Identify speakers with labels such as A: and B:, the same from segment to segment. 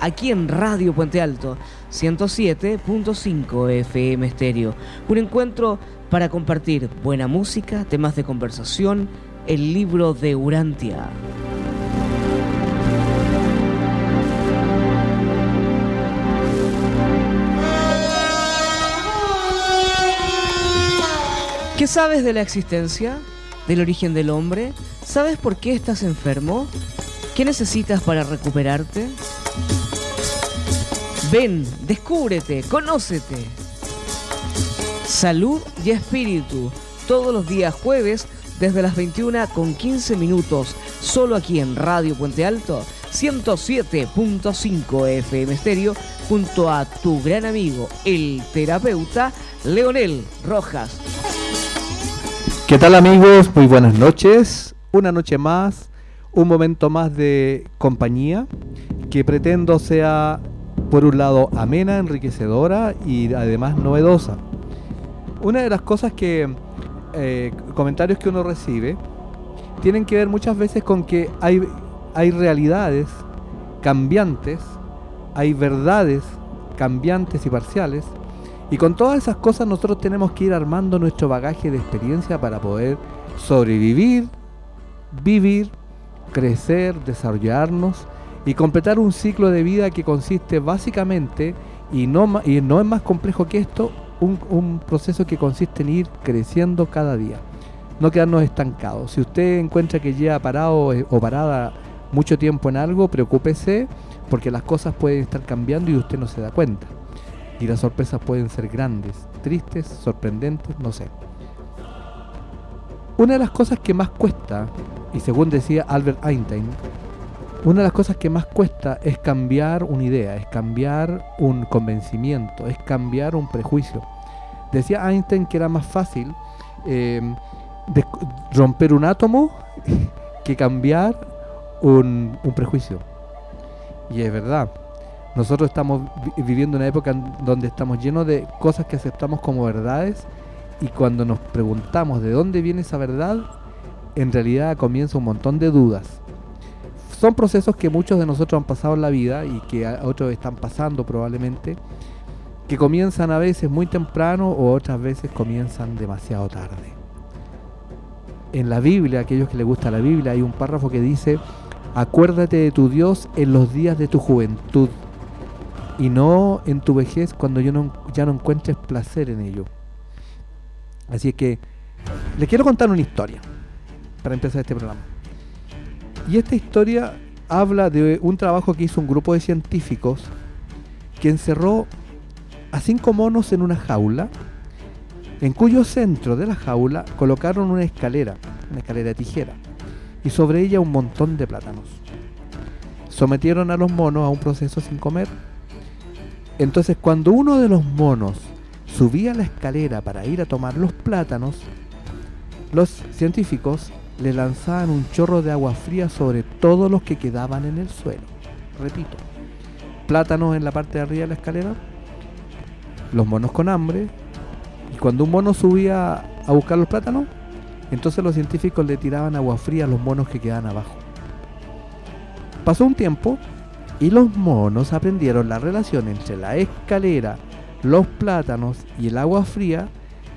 A: aquí en Radio Puente Alto, 107.5 FM Estéreo. Un encuentro para compartir buena música, temas de conversación, el libro de Urantia. ¿Qué sabes de la existencia? ¿Del origen del hombre? ¿Sabes por qué estás enfermo? ¿Qué necesitas para recuperarte? Ven, descúbrete, conócete. Salud y espíritu, todos los días jueves desde las 21 con 15 minutos, solo aquí en Radio Puente Alto, 107.5 FM Estéreo, junto a tu gran amigo, el terapeuta Leonel Rojas.
B: ¿Qué tal amigos? Muy buenas noches. Una noche más un momento más de compañía que pretendo sea, por un lado, amena, enriquecedora y además novedosa. Una de las cosas que, eh, comentarios que uno recibe, tienen que ver muchas veces con que hay, hay realidades cambiantes, hay verdades cambiantes y parciales, y con todas esas cosas nosotros tenemos que ir armando nuestro bagaje de experiencia para poder sobrevivir, vivir crecer, desarrollarnos y completar un ciclo de vida que consiste básicamente, y no, y no es más complejo que esto, un, proceso que consiste en ir creciendo cada día, no quedarnos estancados. Si usted encuentra que lleva parado eh, o parada mucho tiempo en algo, preocúpese porque las cosas pueden estar cambiando y usted no se da cuenta. Y las sorpresas pueden ser grandes, tristes, sorprendentes, no sé. Una de las cosas que más cuesta y según decía Albert Einstein, una de las cosas que más cuesta es cambiar una idea, es cambiar un convencimiento, es cambiar un prejuicio. Decía Einstein que era más fácil eh, romper un átomo que cambiar un, prejuicio. Y es verdad. Nosotros estamos viviendo una época donde estamos llenos de cosas que aceptamos como verdades y cuando nos preguntamos de dónde viene esa verdad, en realidad comienza un montón de dudas. Son procesos que muchos de nosotros han pasado en la vida y que otros están pasando probablemente, que comienzan a veces muy temprano o otras veces comienzan demasiado tarde. En la Biblia, aquellos que les gusta la Biblia, hay un párrafo que dice, acuérdate de tu Dios en los días de tu juventud y no en tu vejez cuando ya no encuentres placer en ello. Así que les quiero contar una historia para empezar este programa. Y esta historia habla de un trabajo que hizo un grupo de científicos que encerró a cinco monos en una jaula, en cuyo centro de la jaula colocaron una escalera, una escalera de tijera, y sobre ella un montón de plátanos. Sometieron a los monos a un proceso sin comer. Entonces cuando uno de los monos subía la escalera para ir a tomar los plátanos, los científicos le lanzaban un chorro de agua fría sobre todos los que quedaban en el suelo. Repito, plátanos en la parte de arriba de la escalera, los monos con hambre, y cuando un mono subía a buscar los plátanos, entonces los científicos le tiraban agua fría a los monos que quedaban abajo. Pasó un tiempo y los monos aprendieron la relación entre la escalera, los plátanos y el agua fría,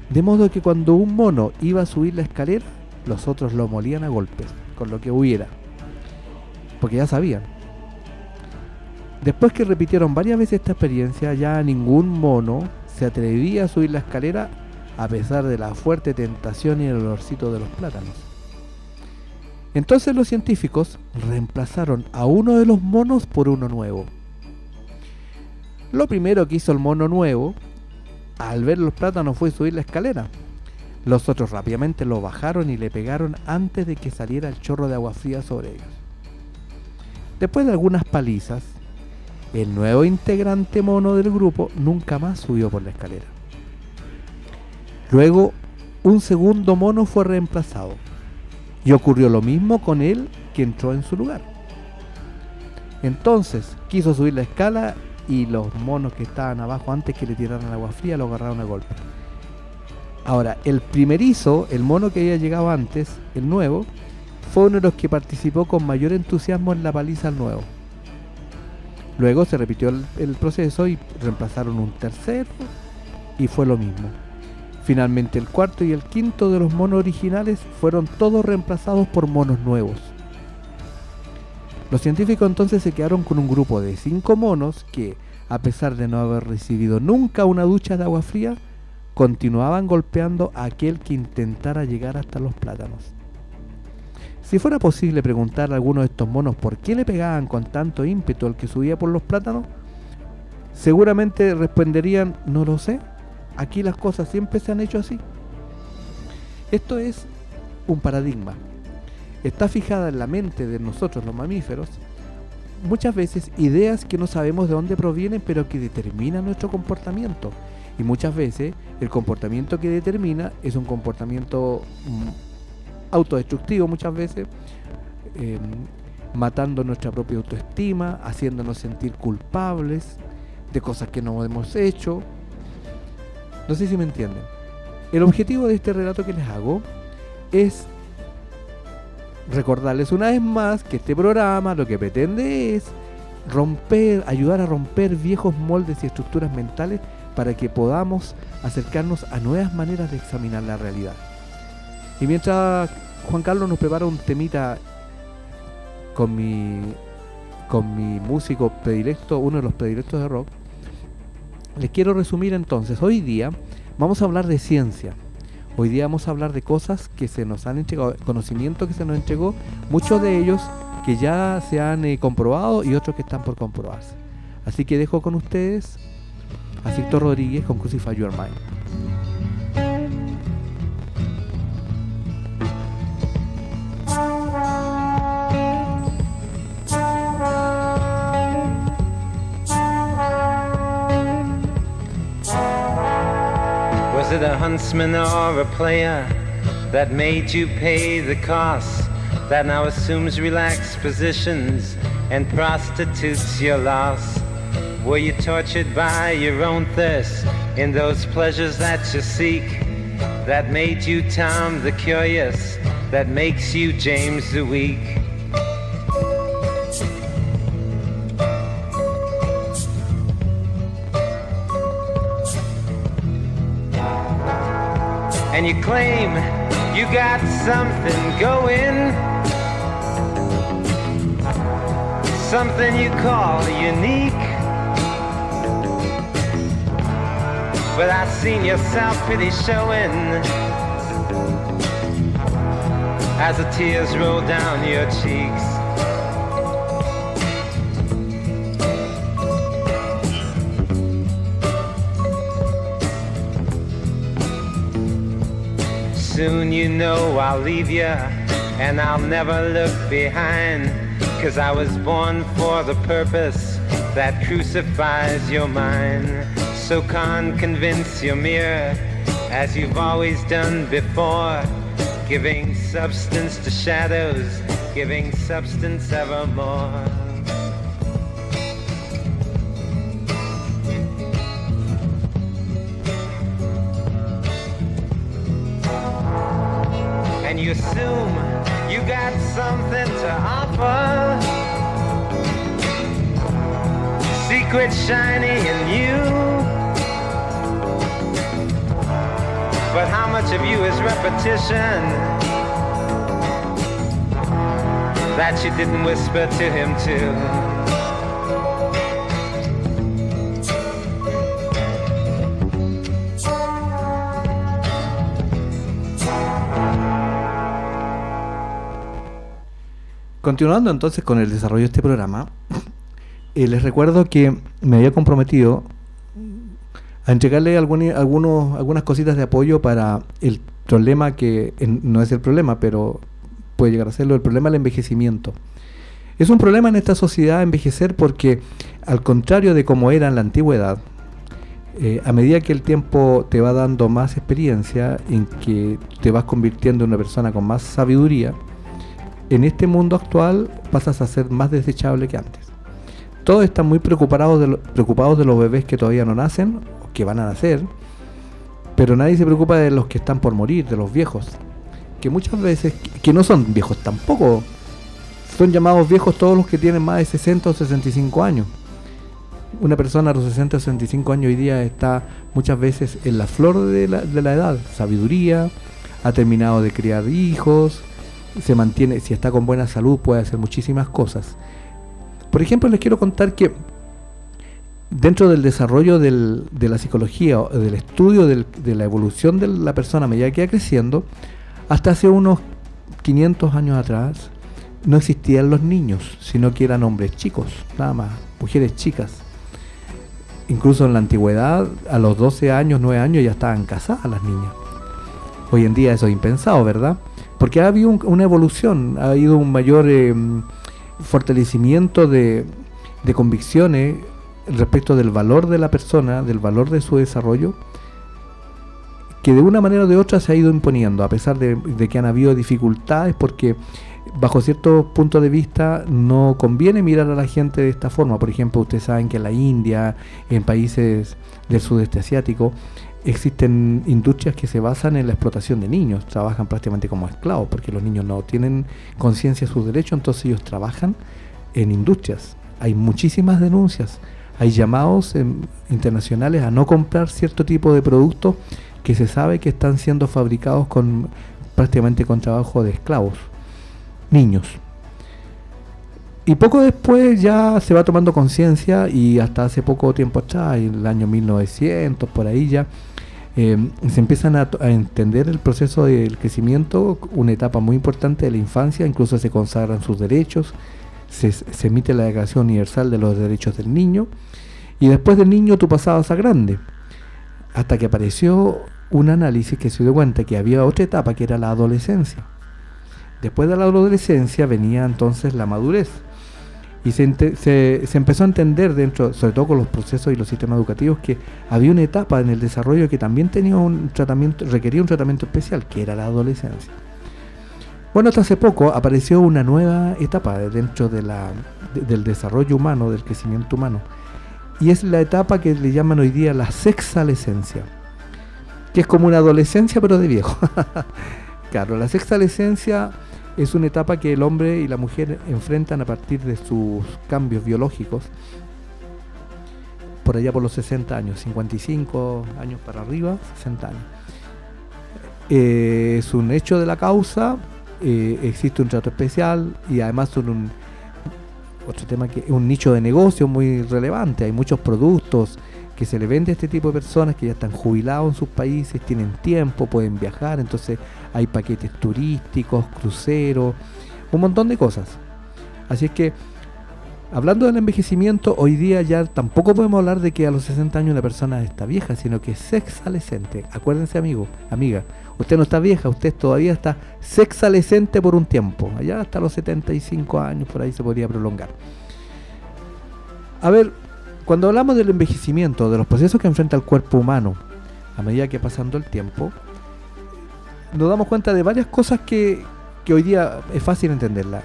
B: de modo que cuando un mono iba a subir la escalera, los otros lo molían a golpes, con lo que hubiera. Porque ya sabían. Después que repitieron varias veces esta experiencia, ya ningún mono se atrevía a subir la escalera a pesar de la fuerte tentación y el olorcito de los plátanos. Entonces los científicos reemplazaron a uno de los monos por uno nuevo. Lo primero que hizo el mono nuevo, al ver los plátanos, fue subir la escalera. Los otros rápidamente lo bajaron y le pegaron antes de que saliera el chorro de agua fría sobre ellos. Después de algunas palizas, el nuevo integrante mono del grupo nunca más subió por la escalera. Luego, un segundo mono fue reemplazado y ocurrió lo mismo con él que entró en su lugar. Entonces quiso subir la escala y los monos que estaban abajo antes que le tiraran agua fría lo agarraron a golpe. Ahora, el primerizo, el mono que había llegado antes, el nuevo, fue uno de los que participó con mayor entusiasmo en la paliza al nuevo. Luego se repitió el, el proceso y reemplazaron un tercero y fue lo mismo. Finalmente el cuarto y el quinto de los monos originales fueron todos reemplazados por monos nuevos. Los científicos entonces se quedaron con un grupo de cinco monos que, a pesar de no haber recibido nunca una ducha de agua fría, continuaban golpeando a aquel que intentara llegar hasta los plátanos. Si fuera posible preguntar a alguno de estos monos por qué le pegaban con tanto ímpetu al que subía por los plátanos, seguramente responderían, no lo sé, aquí las cosas siempre se han hecho así. Esto es un paradigma. Está fijada en la mente de nosotros los mamíferos muchas veces ideas que no sabemos de dónde provienen pero que determinan nuestro comportamiento. Y muchas veces el comportamiento que determina es un comportamiento mm, autodestructivo muchas veces, em, matando nuestra propia autoestima, haciéndonos sentir culpables de cosas que no hemos hecho. No sé si me entienden. El objetivo de este relato que les hago es recordarles una vez más que este programa lo que pretende es romper, ayudar a romper viejos moldes y estructuras mentales para que podamos acercarnos a nuevas maneras de examinar la realidad. Y mientras Juan Carlos nos prepara un temita con mi con mi músico predilecto, uno de los predilectos de rock, les quiero resumir entonces. Hoy día vamos a hablar de ciencia. Hoy día vamos a hablar de cosas que se nos han entregado, conocimiento que se nos entregó, muchos de ellos que ya se han eh, comprobado y otros que están por comprobarse. Así que dejo con ustedes a Víctor Rodríguez con Crucify Your Mind.
C: Was it a huntsman or a player that made you pay the cost? That now assumes relaxed positions and prostitutes your loss? Were you tortured by your own thirst in those pleasures that you seek? That made you Tom the Curious, that makes you James the Weak? and you claim you got something going. Something you call unique. But I seen your self-pity showing as the tears roll down your cheeks. Soon you know I'll leave you and I'll never look behind. Cause I was born for the purpose that crucifies your mind. So can't convince your mirror as you've always done before. Giving substance to shadows, giving substance evermore. And you assume you got something to offer. Secret shiny in you. But how much of you is repetition that you didn't whisper to him too?
B: Continuando entonces con el desarrollo de este programa, eh, les recuerdo que me había comprometido a entregarle algunos, algunas cositas de apoyo para el problema que no es el problema, pero puede llegar a serlo, el problema del envejecimiento. Es un problema en esta sociedad envejecer porque, al contrario de como era en la antigüedad, eh, a medida que el tiempo te va dando más experiencia, en que te vas convirtiendo en una persona con más sabiduría, en este mundo actual pasas a ser más desechable que antes. Todos están muy preocupados de, preocupados de los bebés que todavía no nacen, o que van a nacer, pero nadie se preocupa de los que están por morir, de los viejos, que muchas veces, que no son viejos tampoco, son llamados viejos todos los que tienen más de 60 o 65 años. una persona a los 60 o 65 años hoy día está muchas veces en la flor de la, de la edad, sabiduría, ha terminado de criar hijos, se mantiene, si está con buena salud puede hacer muchísimas cosas. Por ejemplo, les quiero contar que dentro del desarrollo de la psicología, del estudio de la evolución de la persona a medida que va creciendo, hasta hace unos 500 años atrás no existían los niños, sino que eran hombres chicos, nada más, mujeres chicas. Incluso en la antigüedad, a los 12 años, 9 años ya estaban casadas las niñas. Hoy en día eso es impensado, ¿verdad? Porque ha habido una evolución, ha habido un mayor eh, fortalecimiento de, de convicciones respecto del valor de la persona, del valor de su desarrollo, que de una manera o de otra se ha ido imponiendo, a pesar de, de que han habido dificultades, porque bajo cierto punto de vista no conviene mirar a la gente de esta forma. Por ejemplo, ustedes saben que en la India, en países del sudeste asiático, existen industrias que se basan en la explotación de niños, trabajan prácticamente como esclavos, porque los niños no tienen conciencia de sus derechos, entonces ellos trabajan en industrias. Hay muchísimas denuncias, hay llamados eh, internacionales a no comprar cierto tipo de productos que se sabe que están siendo fabricados con prácticamente con trabajo de esclavos, niños. Y poco después ya se va tomando conciencia y hasta hace poco tiempo atrás, en el año 1900, por ahí ya, eh, se empiezan a, entender el proceso del crecimiento, una etapa muy importante de la infancia, incluso se consagran sus derechos, se, se emite la Declaración Universal de los Derechos del Niño, y después del niño tú pasabas a grande, hasta que apareció un análisis que se dio cuenta que había otra etapa que era la adolescencia. Después de la adolescencia venía entonces la madurez. Y se, se, se, empezó a entender dentro, sobre todo con los procesos y los sistemas educativos, que había una etapa en el desarrollo que también tenía un tratamiento, requería un tratamiento especial, que era la adolescencia. Bueno, hasta hace poco apareció una nueva etapa dentro de la, de, del desarrollo humano, del crecimiento humano, y es la etapa que le llaman hoy día la sexalescencia, que es como una adolescencia pero de viejo. claro, la sexalescencia es una etapa que el hombre y la mujer enfrentan a partir de sus cambios biológicos, por allá por los 60 años, 55 años para arriba, 60 años. Eh, es un hecho de la causa, eh, existe un trato especial y además un, otro tema que es un nicho de negocio muy relevante, hay muchos productos que se le vende a este tipo de personas que ya están jubilados en sus países, tienen tiempo, pueden viajar, entonces hay paquetes turísticos, cruceros, un montón de cosas. Así es que, hablando del envejecimiento, hoy día ya tampoco podemos hablar de que a los 60 años una persona está vieja, sino que es sexalescente. Acuérdense, amigo, amiga, usted no está vieja, usted todavía está sexalescente por un tiempo. Allá hasta los 75 años, por ahí se podría prolongar. A ver, cuando hablamos del envejecimiento, de los procesos que enfrenta el cuerpo humano a medida que pasando el tiempo, nos damos cuenta de varias cosas que, que hoy día es fácil entenderla.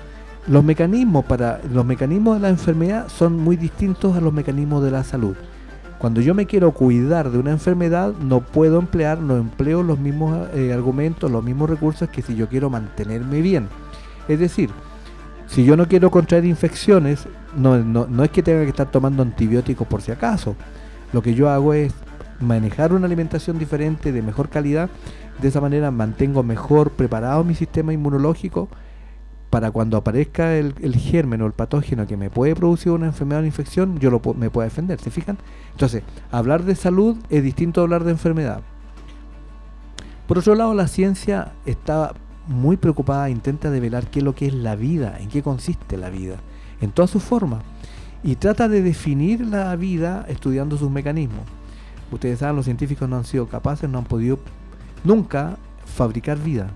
B: Los mecanismos para los mecanismos de la enfermedad son muy distintos a los mecanismos de la salud. Cuando yo me quiero cuidar de una enfermedad, no puedo emplear, no empleo los mismos eh, argumentos, los mismos recursos que si yo quiero mantenerme bien. Es decir, si yo no quiero contraer infecciones, no, no, no es que tenga que estar tomando antibióticos por si acaso. Lo que yo hago es manejar una alimentación diferente, de mejor calidad. De esa manera mantengo mejor preparado mi sistema inmunológico para cuando aparezca el, el germen o el patógeno que me puede producir una enfermedad o una infección, yo me puedo defender, ¿se fijan? Entonces, hablar de salud es distinto a hablar de enfermedad. Por otro lado, la ciencia está muy preocupada, intenta develar qué es lo que es la vida, en qué consiste la vida, en todas sus formas. Y trata de definir la vida estudiando sus mecanismos. Ustedes saben, los científicos no han sido capaces, no han podido nunca fabricar vida.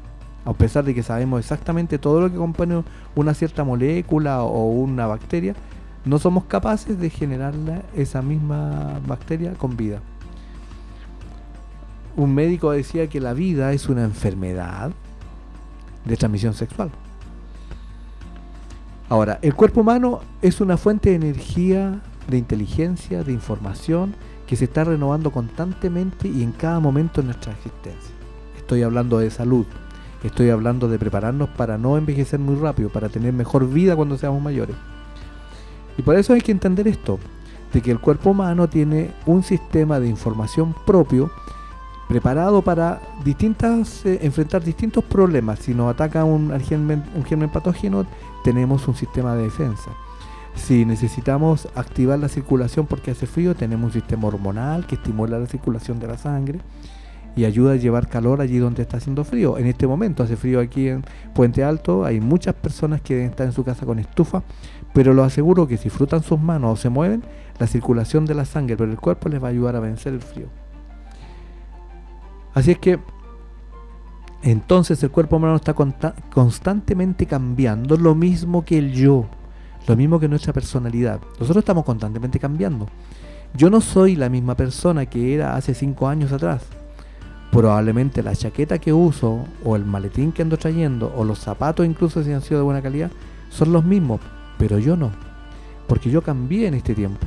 B: A pesar de que sabemos exactamente todo lo que compone una cierta molécula o una bacteria, no somos capaces de generarla, esa misma bacteria con vida. Un médico decía que la vida es una enfermedad de transmisión sexual. Ahora, el cuerpo humano es una fuente de energía, de inteligencia, de información que se está renovando constantemente y en cada momento de nuestra existencia. Estoy hablando de salud, estoy hablando de prepararnos para no envejecer muy rápido, para tener mejor vida cuando seamos mayores. Y por eso hay que entender esto. de que el cuerpo humano tiene un sistema de información propio preparado para distintas eh, enfrentar distintos problemas. Si nos ataca un, germen, un germen patógeno, tenemos un sistema de defensa. Si necesitamos activar la circulación porque hace frío, tenemos un sistema hormonal que estimula la circulación de la sangre y ayuda a llevar calor allí donde está haciendo frío. En este momento hace frío aquí en Puente Alto, hay muchas personas que deben estar en su casa con estufa, pero lo aseguro que si frutan sus manos o se mueven, la circulación de la sangre por el cuerpo les va a ayudar a vencer el frío. Así es que entonces el cuerpo humano está constantemente cambiando, lo mismo que el yo, lo mismo que nuestra personalidad. Nosotros estamos constantemente cambiando. Yo no soy la misma persona que era hace cinco años atrás. Probablemente la chaqueta que uso, o el maletín que ando trayendo, o los zapatos incluso si han sido de buena calidad, son los mismos, pero yo no. Porque yo cambié en este tiempo.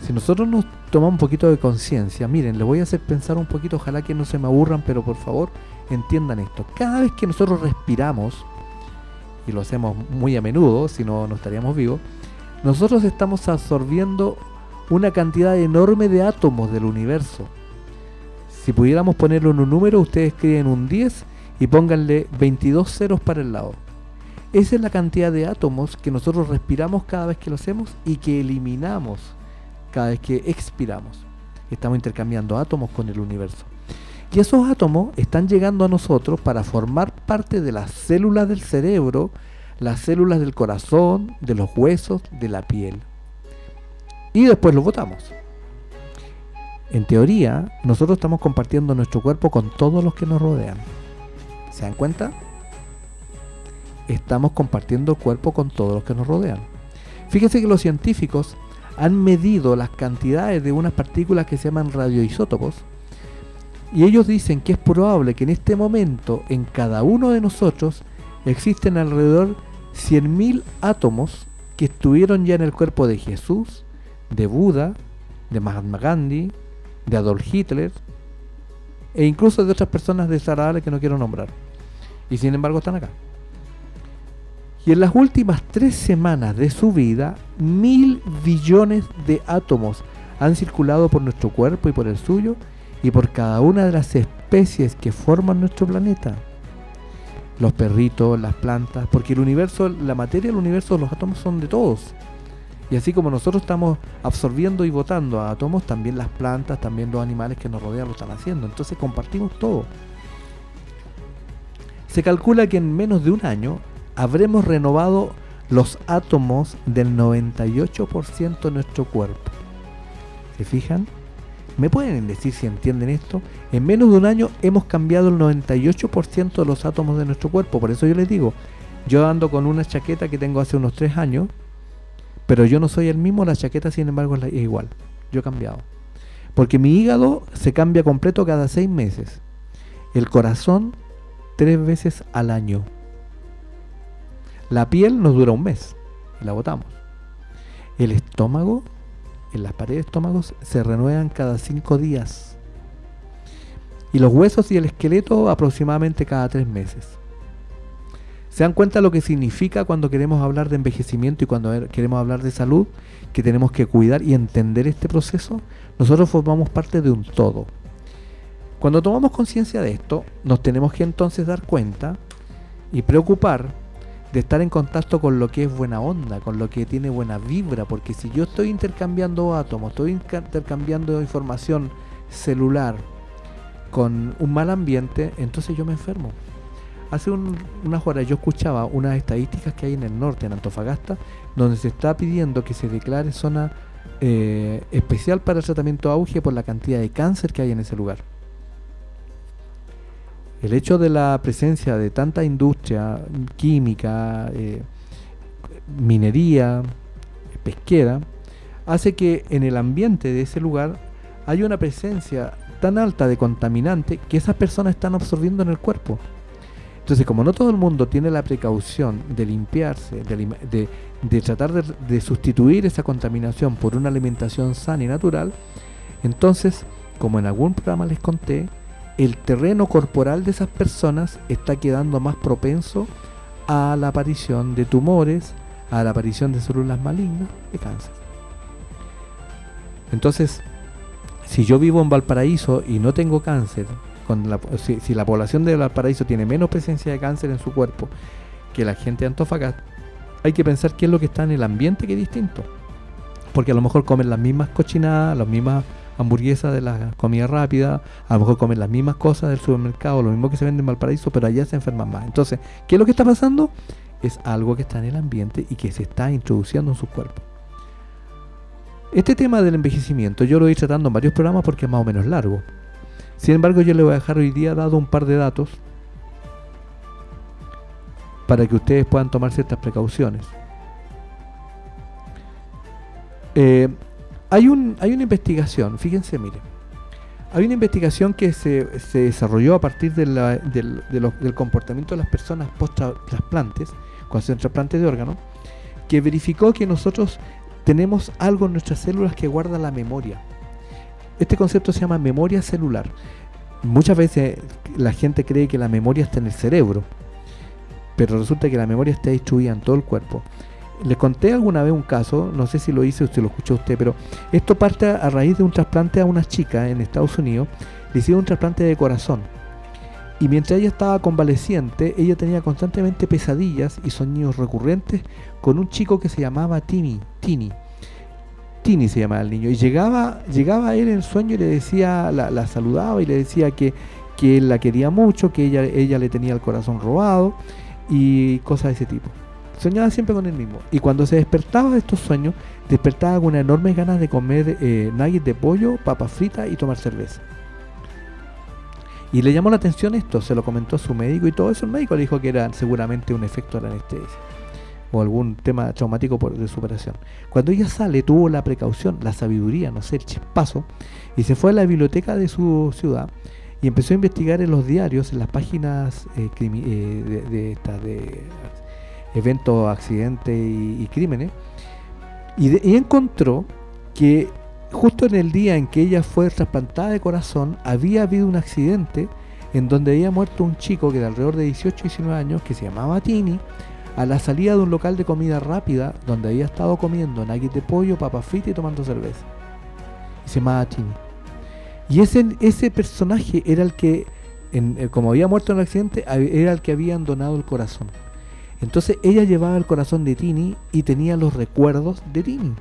B: Si nosotros nos tomamos un poquito de conciencia, miren, les voy a hacer pensar un poquito, ojalá que no se me aburran, pero por favor entiendan esto. Cada vez que nosotros respiramos, y lo hacemos muy a menudo, si no, no estaríamos vivos, nosotros estamos absorbiendo una cantidad enorme de átomos del universo. Si pudiéramos ponerlo en un número, ustedes escriben un 10 y pónganle 22 ceros para el lado. Esa es la cantidad de átomos que nosotros respiramos cada vez que lo hacemos y que eliminamos cada vez que expiramos. Estamos intercambiando átomos con el universo. Y esos átomos están llegando a nosotros para formar parte de las células del cerebro, las células del corazón, de los huesos, de la piel. Y después los botamos. En teoría, nosotros estamos compartiendo nuestro cuerpo con todos los que nos rodean. ¿Se dan cuenta? Estamos compartiendo el cuerpo con todos los que nos rodean. Fíjense que los científicos han medido las cantidades de unas partículas que se llaman radioisótopos y ellos dicen que es probable que en este momento en cada uno de nosotros existen alrededor 100.000 átomos que estuvieron ya en el cuerpo de Jesús, de Buda, de Mahatma Gandhi, de Adolf Hitler e incluso de otras personas desagradables que no quiero nombrar. Y sin embargo están acá. Y en las últimas tres semanas de su vida, mil billones de átomos han circulado por nuestro cuerpo y por el suyo y por cada una de las especies que forman nuestro planeta. Los perritos, las plantas, porque el universo, la materia del universo, los átomos son de todos. Y así como nosotros estamos absorbiendo y botando átomos, también las plantas, también los animales que nos rodean lo están haciendo. Entonces compartimos todo. Se calcula que en menos de un año habremos renovado los átomos del 98% de nuestro cuerpo. ¿Se fijan? ¿Me pueden decir si entienden esto? En menos de un año hemos cambiado el 98% de los átomos de nuestro cuerpo. Por eso yo les digo, yo ando con una chaqueta que tengo hace unos 3 años, pero yo no soy el mismo, la chaqueta sin embargo es igual. Yo he cambiado. Porque mi hígado se cambia completo cada 6 meses. El corazón tres veces al año. La piel nos dura un mes y la botamos. El estómago, en las paredes de estómagos, se renuevan cada cinco días. Y los huesos y el esqueleto aproximadamente cada tres meses. ¿Se dan cuenta lo que significa cuando queremos hablar de envejecimiento y cuando queremos hablar de salud? Que tenemos que cuidar y entender este proceso. Nosotros formamos parte de un todo. Cuando tomamos conciencia de esto, nos tenemos que entonces dar cuenta y preocupar de estar en contacto con lo que es buena onda, con lo que tiene buena vibra, porque si yo estoy intercambiando átomos, estoy intercambiando información celular con un mal ambiente, entonces yo me enfermo. Hace unas horas yo escuchaba unas estadísticas que hay en el norte, en Antofagasta, donde se está pidiendo que se declare zona eh, especial para el tratamiento auge por la cantidad de cáncer que hay en ese lugar el hecho de la presencia de tanta industria química, eh, minería, pesquera, hace que en el ambiente de ese lugar haya una presencia tan alta de contaminante que esas personas están absorbiendo en el cuerpo. Entonces, como no todo el mundo tiene la precaución de limpiarse, de, tratar de sustituir esa contaminación por una alimentación sana y natural, entonces, como en algún programa les conté, el terreno corporal de esas personas está quedando más propenso a la aparición de tumores, a la aparición de células malignas de cáncer. Entonces, si yo vivo en Valparaíso y no tengo cáncer, si, la población de Valparaíso tiene menos presencia de cáncer en su cuerpo que la gente de Antofagasta, hay que pensar qué es lo que está en el ambiente que es distinto. Porque a lo mejor comen las mismas cochinadas, las mismas hamburguesas de la comida rápida, a lo mejor comen las mismas cosas del supermercado, lo mismo que se vende en Valparaíso, pero allá se enferman más. Entonces, ¿qué es lo que está pasando? Es algo que está en el ambiente y que se está introduciendo en su cuerpo. Este tema del envejecimiento yo lo voy tratando en varios programas porque es más o menos largo. Sin embargo, yo le voy a dejar hoy día dado un par de datos para que ustedes puedan tomar ciertas precauciones. Eh, hay, un, hay una investigación, fíjense, miren. Hay una investigación que se, se desarrolló a partir de la- del, de los- del comportamiento de las personas post-trasplantes, cuando hacen trasplantes de órganos, que verificó que nosotros tenemos algo en nuestras células que guarda la memoria. Este concepto se llama memoria celular. Muchas veces la gente cree que la memoria está en el cerebro, pero resulta que la memoria está distribuida en todo el cuerpo. Les conté alguna vez un caso, no sé si lo hice o si lo escuchó usted, pero esto parte a raíz de un trasplante a una chica en Estados Unidos. Le hicieron un trasplante de corazón. Y mientras ella estaba convaleciente, ella tenía constantemente pesadillas y sueños recurrentes con un chico que se llamaba Timmy, Tini. Tini se llamaba el niño. Y llegaba, llegaba a él en sueño y le decía, la, la saludaba y le decía que, que él la quería mucho, que ella, ella le tenía el corazón robado y cosas de ese tipo. Soñaba siempre con él mismo. Y cuando se despertaba de estos sueños, despertaba con enormes ganas de comer eh, nuggets de pollo, papas fritas y tomar cerveza. Y le llamó la atención esto, se lo comentó a su médico y todo eso. El médico le dijo que era seguramente un efecto de la anestesia o algún tema traumático por, de superación. Cuando ella sale, tuvo la precaución, la sabiduría, no sé, el chispazo, y se fue a la biblioteca de su ciudad y empezó a investigar en los diarios, en las páginas eh, eh, de, de de eventos, accidentes y, y crímenes, y, y encontró que justo en el día en que ella fue trasplantada de corazón, había habido un accidente en donde había muerto un chico que de alrededor de 18 19 años, que se llamaba Tini, a la salida de un local de comida rápida donde había estado comiendo nuggets de pollo, papas fritas y tomando cerveza. Y se llamaba Tini. Y ese, ese personaje era el que, en- eh, como había muerto en el accidente, era el que habían donado el corazón. Entonces ella llevaba el corazón de Tini y tenía los recuerdos de Tini.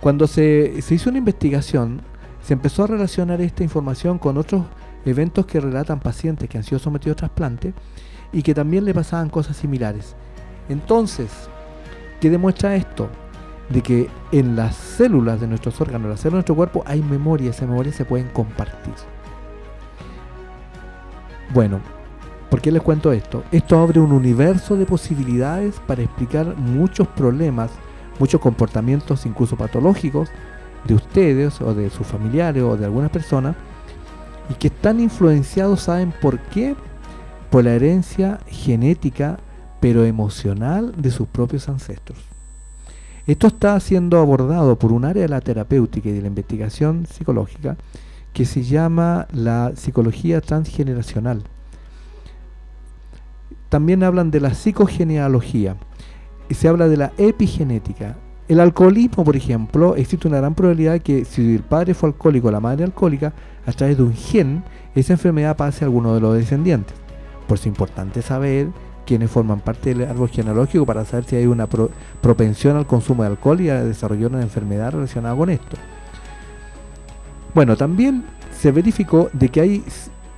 B: Cuando se, se hizo una investigación, se empezó a relacionar esta información con otros eventos que relatan pacientes que han sido sometidos a trasplante y que también le pasaban cosas similares. Entonces, ¿qué demuestra esto? De que en las células de nuestros órganos, las células de nuestro cuerpo, hay memoria, esas memorias se pueden compartir. Bueno, ¿por qué les cuento esto? Esto abre un universo de posibilidades para explicar muchos problemas, muchos comportamientos incluso patológicos de ustedes o de sus familiares o de algunas personas y que están influenciados, ¿saben por qué? Por la herencia genética pero emocional de sus propios ancestros. Esto está siendo abordado por un área de la terapéutica y de la investigación psicológica que se llama la psicología transgeneracional. También hablan de la psicogenealogía y se habla de la epigenética. El alcoholismo, por ejemplo, existe una gran probabilidad que si el padre fue alcohólico o la madre alcohólica, a través de un gen, esa enfermedad pase a alguno de los descendientes. Por eso es importante saber quiénes forman parte del árbol genealógico para saber si hay una pro- propensión al consumo de alcohol y a desarrollar una enfermedad relacionada con esto. Bueno, también se verificó de que hay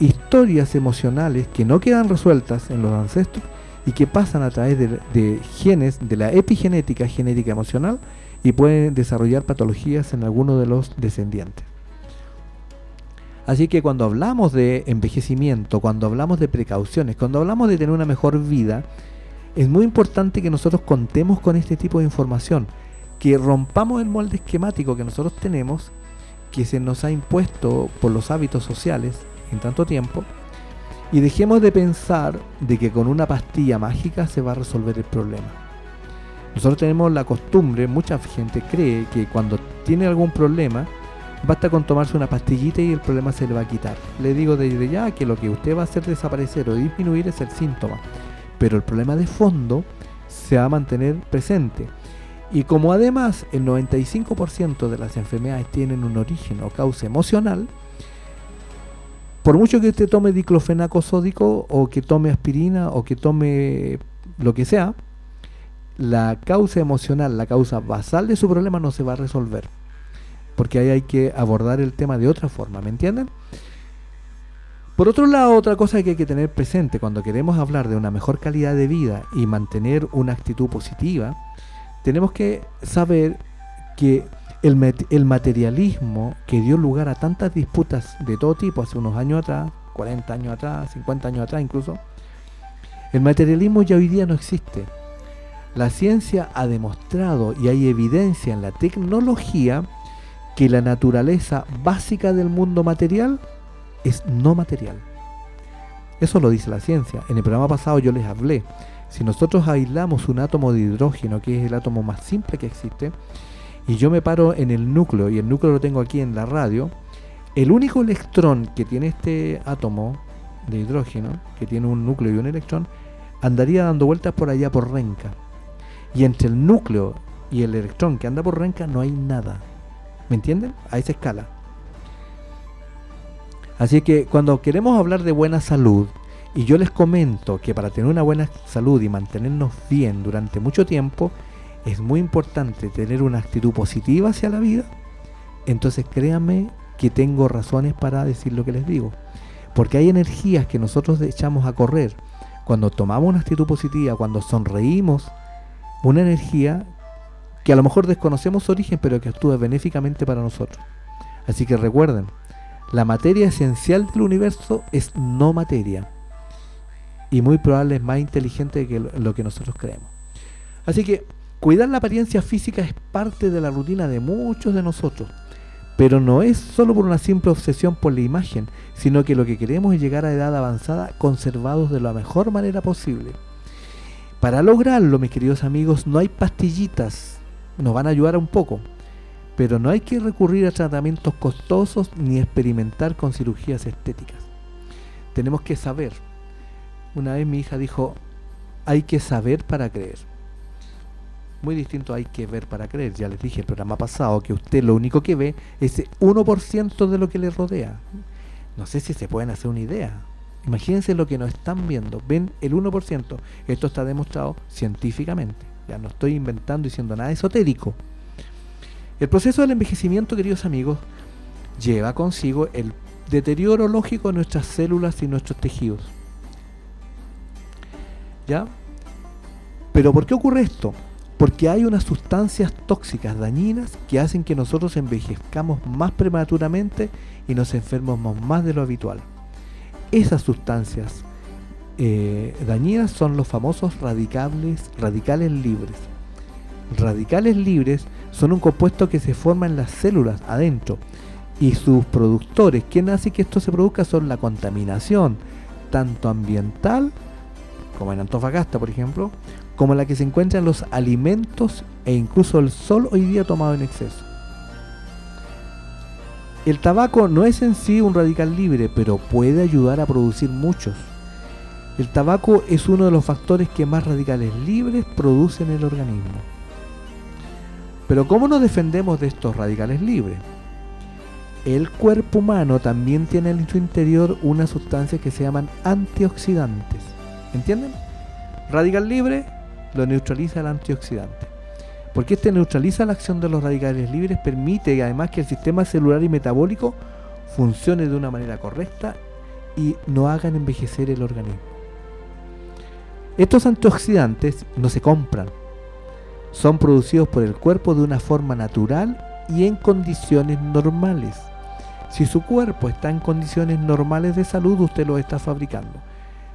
B: historias emocionales que no quedan resueltas en los ancestros y que pasan a través de, de genes de la epigenética, genética emocional, y pueden desarrollar patologías en alguno de los descendientes. Así que cuando hablamos de envejecimiento, cuando hablamos de precauciones, cuando hablamos de tener una mejor vida, es muy importante que nosotros contemos con este tipo de información, que rompamos el molde esquemático que nosotros tenemos, que se nos ha impuesto por los hábitos sociales en tanto tiempo, y dejemos de pensar de que con una pastilla mágica se va a resolver el problema. Nosotros tenemos la costumbre, mucha gente cree que cuando tiene algún problema, basta con tomarse una pastillita y el problema se le va a quitar. Le digo desde ya que lo que usted va a hacer desaparecer o disminuir es el síntoma, pero el problema de fondo se va a mantener presente. Y como además el 95% de las enfermedades tienen un origen o causa emocional, por mucho que usted tome diclofenaco sódico o que tome aspirina o que tome lo que sea, la causa emocional, la causa basal de su problema no se va a resolver. Porque ahí hay que abordar el tema de otra forma, ¿me entienden? Por otro lado, otra cosa que hay que tener presente cuando queremos hablar de una mejor calidad de vida y mantener una actitud positiva, tenemos que saber que el, materialismo que dio lugar a tantas disputas de todo tipo hace unos años atrás, 40 años atrás, 50 años atrás incluso, el materialismo ya hoy día no existe. La ciencia ha demostrado y hay evidencia en la tecnología que la naturaleza básica del mundo material es no material. Eso lo dice la ciencia. En el programa pasado yo les hablé. Si nosotros aislamos un átomo de hidrógeno, que es el átomo más simple que existe, y yo me paro en el núcleo, y el núcleo lo tengo aquí en la radio, el único electrón que tiene este átomo de hidrógeno, que tiene un núcleo y un electrón, andaría dando vueltas por allá por renca. Y entre el núcleo y el electrón que anda por renca no hay nada. ¿Me entienden? A esa escala. Así que cuando queremos hablar de buena salud, y yo les comento que para tener una buena salud y mantenernos bien durante mucho tiempo, es muy importante tener una actitud positiva hacia la vida, entonces créanme que tengo razones para decir lo que les digo. Porque hay energías que nosotros echamos a correr cuando tomamos una actitud positiva, cuando sonreímos, una energía que a lo mejor desconocemos su origen, pero que actúa benéficamente para nosotros. Así que recuerden, la materia esencial del universo es no materia. Y muy probable es más inteligente que lo que nosotros creemos. Así que Cuidar la apariencia física es parte de la rutina de muchos de nosotros, pero no es solo por una simple obsesión por la imagen, sino que lo que queremos es llegar a edad avanzada conservados de la mejor manera posible. Para lograrlo, mis queridos amigos, no hay pastillitas, nos van a ayudar un poco, pero no hay que recurrir a tratamientos costosos ni experimentar con cirugías estéticas. Tenemos que saber. Una vez mi hija dijo, hay que saber para creer muy distinto hay que ver para creer. Ya les dije el programa pasado que usted lo único que ve es 1% de lo que le rodea. No sé si se pueden hacer una idea. Imagínense lo que nos están viendo. Ven el 1%. Esto está demostrado científicamente. Ya no estoy inventando diciendo nada esotérico. El proceso del envejecimiento, queridos amigos, lleva consigo el deterioro lógico de nuestras células y nuestros tejidos. ¿Ya? Pero ¿por qué ocurre esto? porque hay unas sustancias tóxicas dañinas que hacen que nosotros envejezcamos más prematuramente y nos enfermemos más de lo habitual. Esas sustancias eh, dañinas son los famosos radicales, radicales libres. Radicales libres son un compuesto que se forma en las células adentro y sus productores, quien hace que esto se produzca son la contaminación, tanto ambiental, como en Antofagasta por ejemplo, como la que se encuentra en los alimentos e incluso el sol hoy día tomado en exceso. El tabaco no es en sí un radical libre, pero puede ayudar a producir muchos. El tabaco es uno de los factores que más radicales libres producen en el organismo. Pero ¿cómo nos defendemos de estos radicales libres? El cuerpo humano también tiene en su interior una sustancia que se llaman antioxidantes. ¿Entienden? Radical libre lo neutraliza el antioxidante. Porque este neutraliza la acción de los radicales libres, permite además que el sistema celular y metabólico funcione de una manera correcta y no hagan envejecer el organismo. Estos antioxidantes no se compran, son producidos por el cuerpo de una forma natural y en condiciones normales. Si su cuerpo está en condiciones normales de salud, usted lo está fabricando.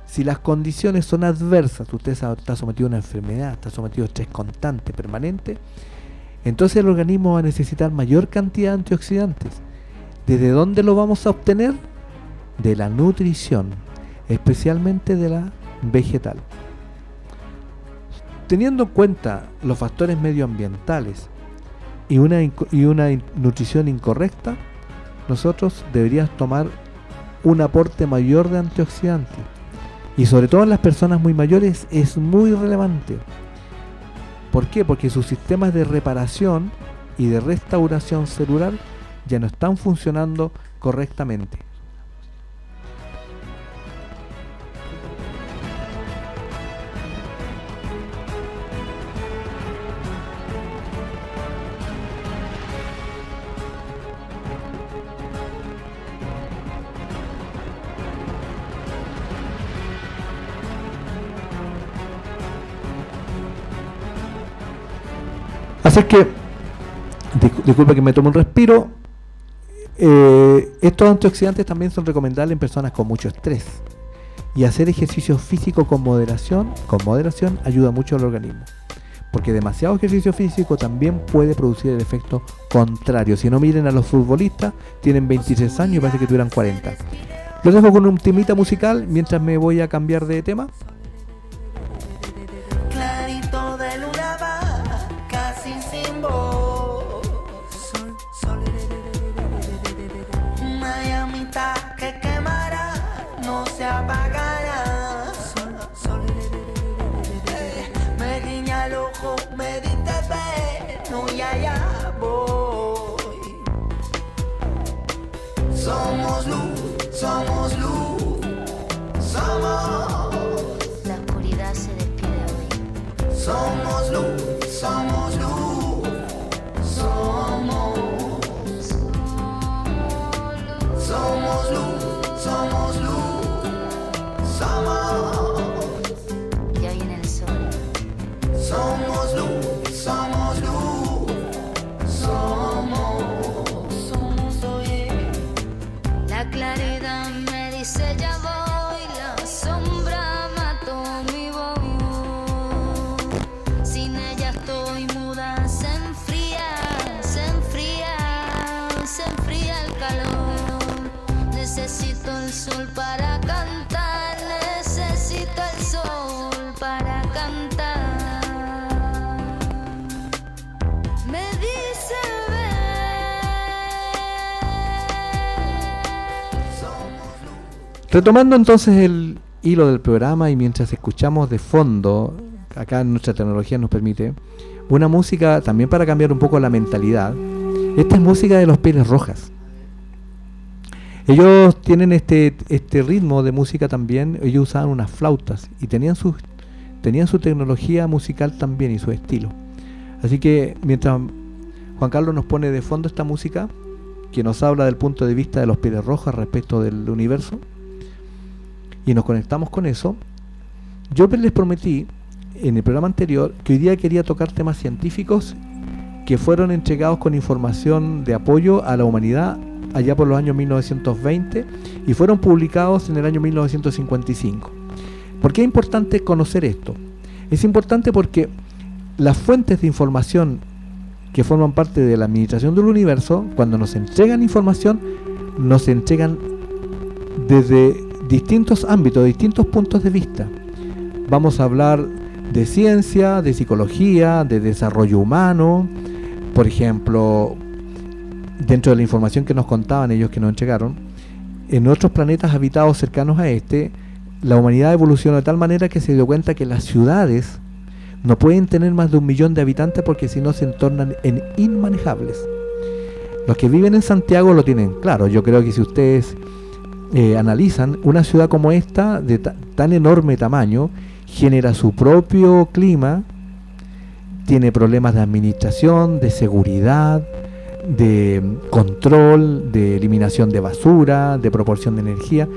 B: Si las condiciones son adversas, usted está sometido a una enfermedad, está sometido a estrés constante, permanente, entonces el organismo va a necesitar mayor cantidad de antioxidantes. ¿Desde dónde lo vamos a obtener? De la nutrición, especialmente de la vegetal. Teniendo en cuenta los factores medioambientales y una, nutrición incorrecta, nosotros deberíamos tomar un aporte mayor de antioxidantes y sobre todo en las personas muy mayores es muy relevante. ¿Por qué? Porque sus sistemas de reparación y de restauración celular ya no están funcionando correctamente. Así que, disculpe que me tome un respiro. Eh, estos antioxidantes también son recomendables en personas con mucho estrés. Y hacer ejercicio físico con moderación, con moderación ayuda mucho al organismo. Porque demasiado ejercicio físico también puede producir el efecto contrario. Si no miren a los futbolistas, tienen 26 años y parece que tuvieran 40. Los dejo con un timita musical mientras me voy a cambiar de tema.
D: Somos luz, somos.
E: La oscuridad se despide hoy.
D: Somos luz, somos
B: Retomando entonces el hilo del programa y mientras escuchamos de fondo, acá nuestra tecnología nos permite, una música también para cambiar un poco la mentalidad. Esta es música de los Pieles Rojas. Ellos tienen este, este ritmo de música también, ellos usaban unas flautas y tenían su, tenían su tecnología musical también y su estilo. Así que mientras Juan Carlos nos pone de fondo esta música, que nos habla del punto de vista de los Pieles Rojas respecto del universo, y nos conectamos con eso, yo les prometí en el programa anterior que hoy día quería tocar temas científicos que fueron entregados con información de apoyo a la humanidad allá por los años 1920 y fueron publicados en el año 1955. ¿Por qué es importante conocer esto? Es importante porque las fuentes de información que forman parte de la administración del universo, cuando nos entregan información, nos entregan desde distintos ámbitos, distintos puntos de vista. Vamos a hablar de ciencia, de psicología, de desarrollo humano, por ejemplo, dentro de la información que nos contaban ellos que nos entregaron, en otros planetas habitados cercanos a este, la humanidad evolucionó de tal manera que se dio cuenta que las ciudades no pueden tener más de un millón de habitantes porque si no se tornan en inmanejables. Los que viven en Santiago lo tienen claro. Yo creo que si ustedes eh, analizan, una ciudad como esta, de ta- tan enorme tamaño, genera su propio clima, tiene problemas de administración, de seguridad, de control, de eliminación de basura, de proporción de energía.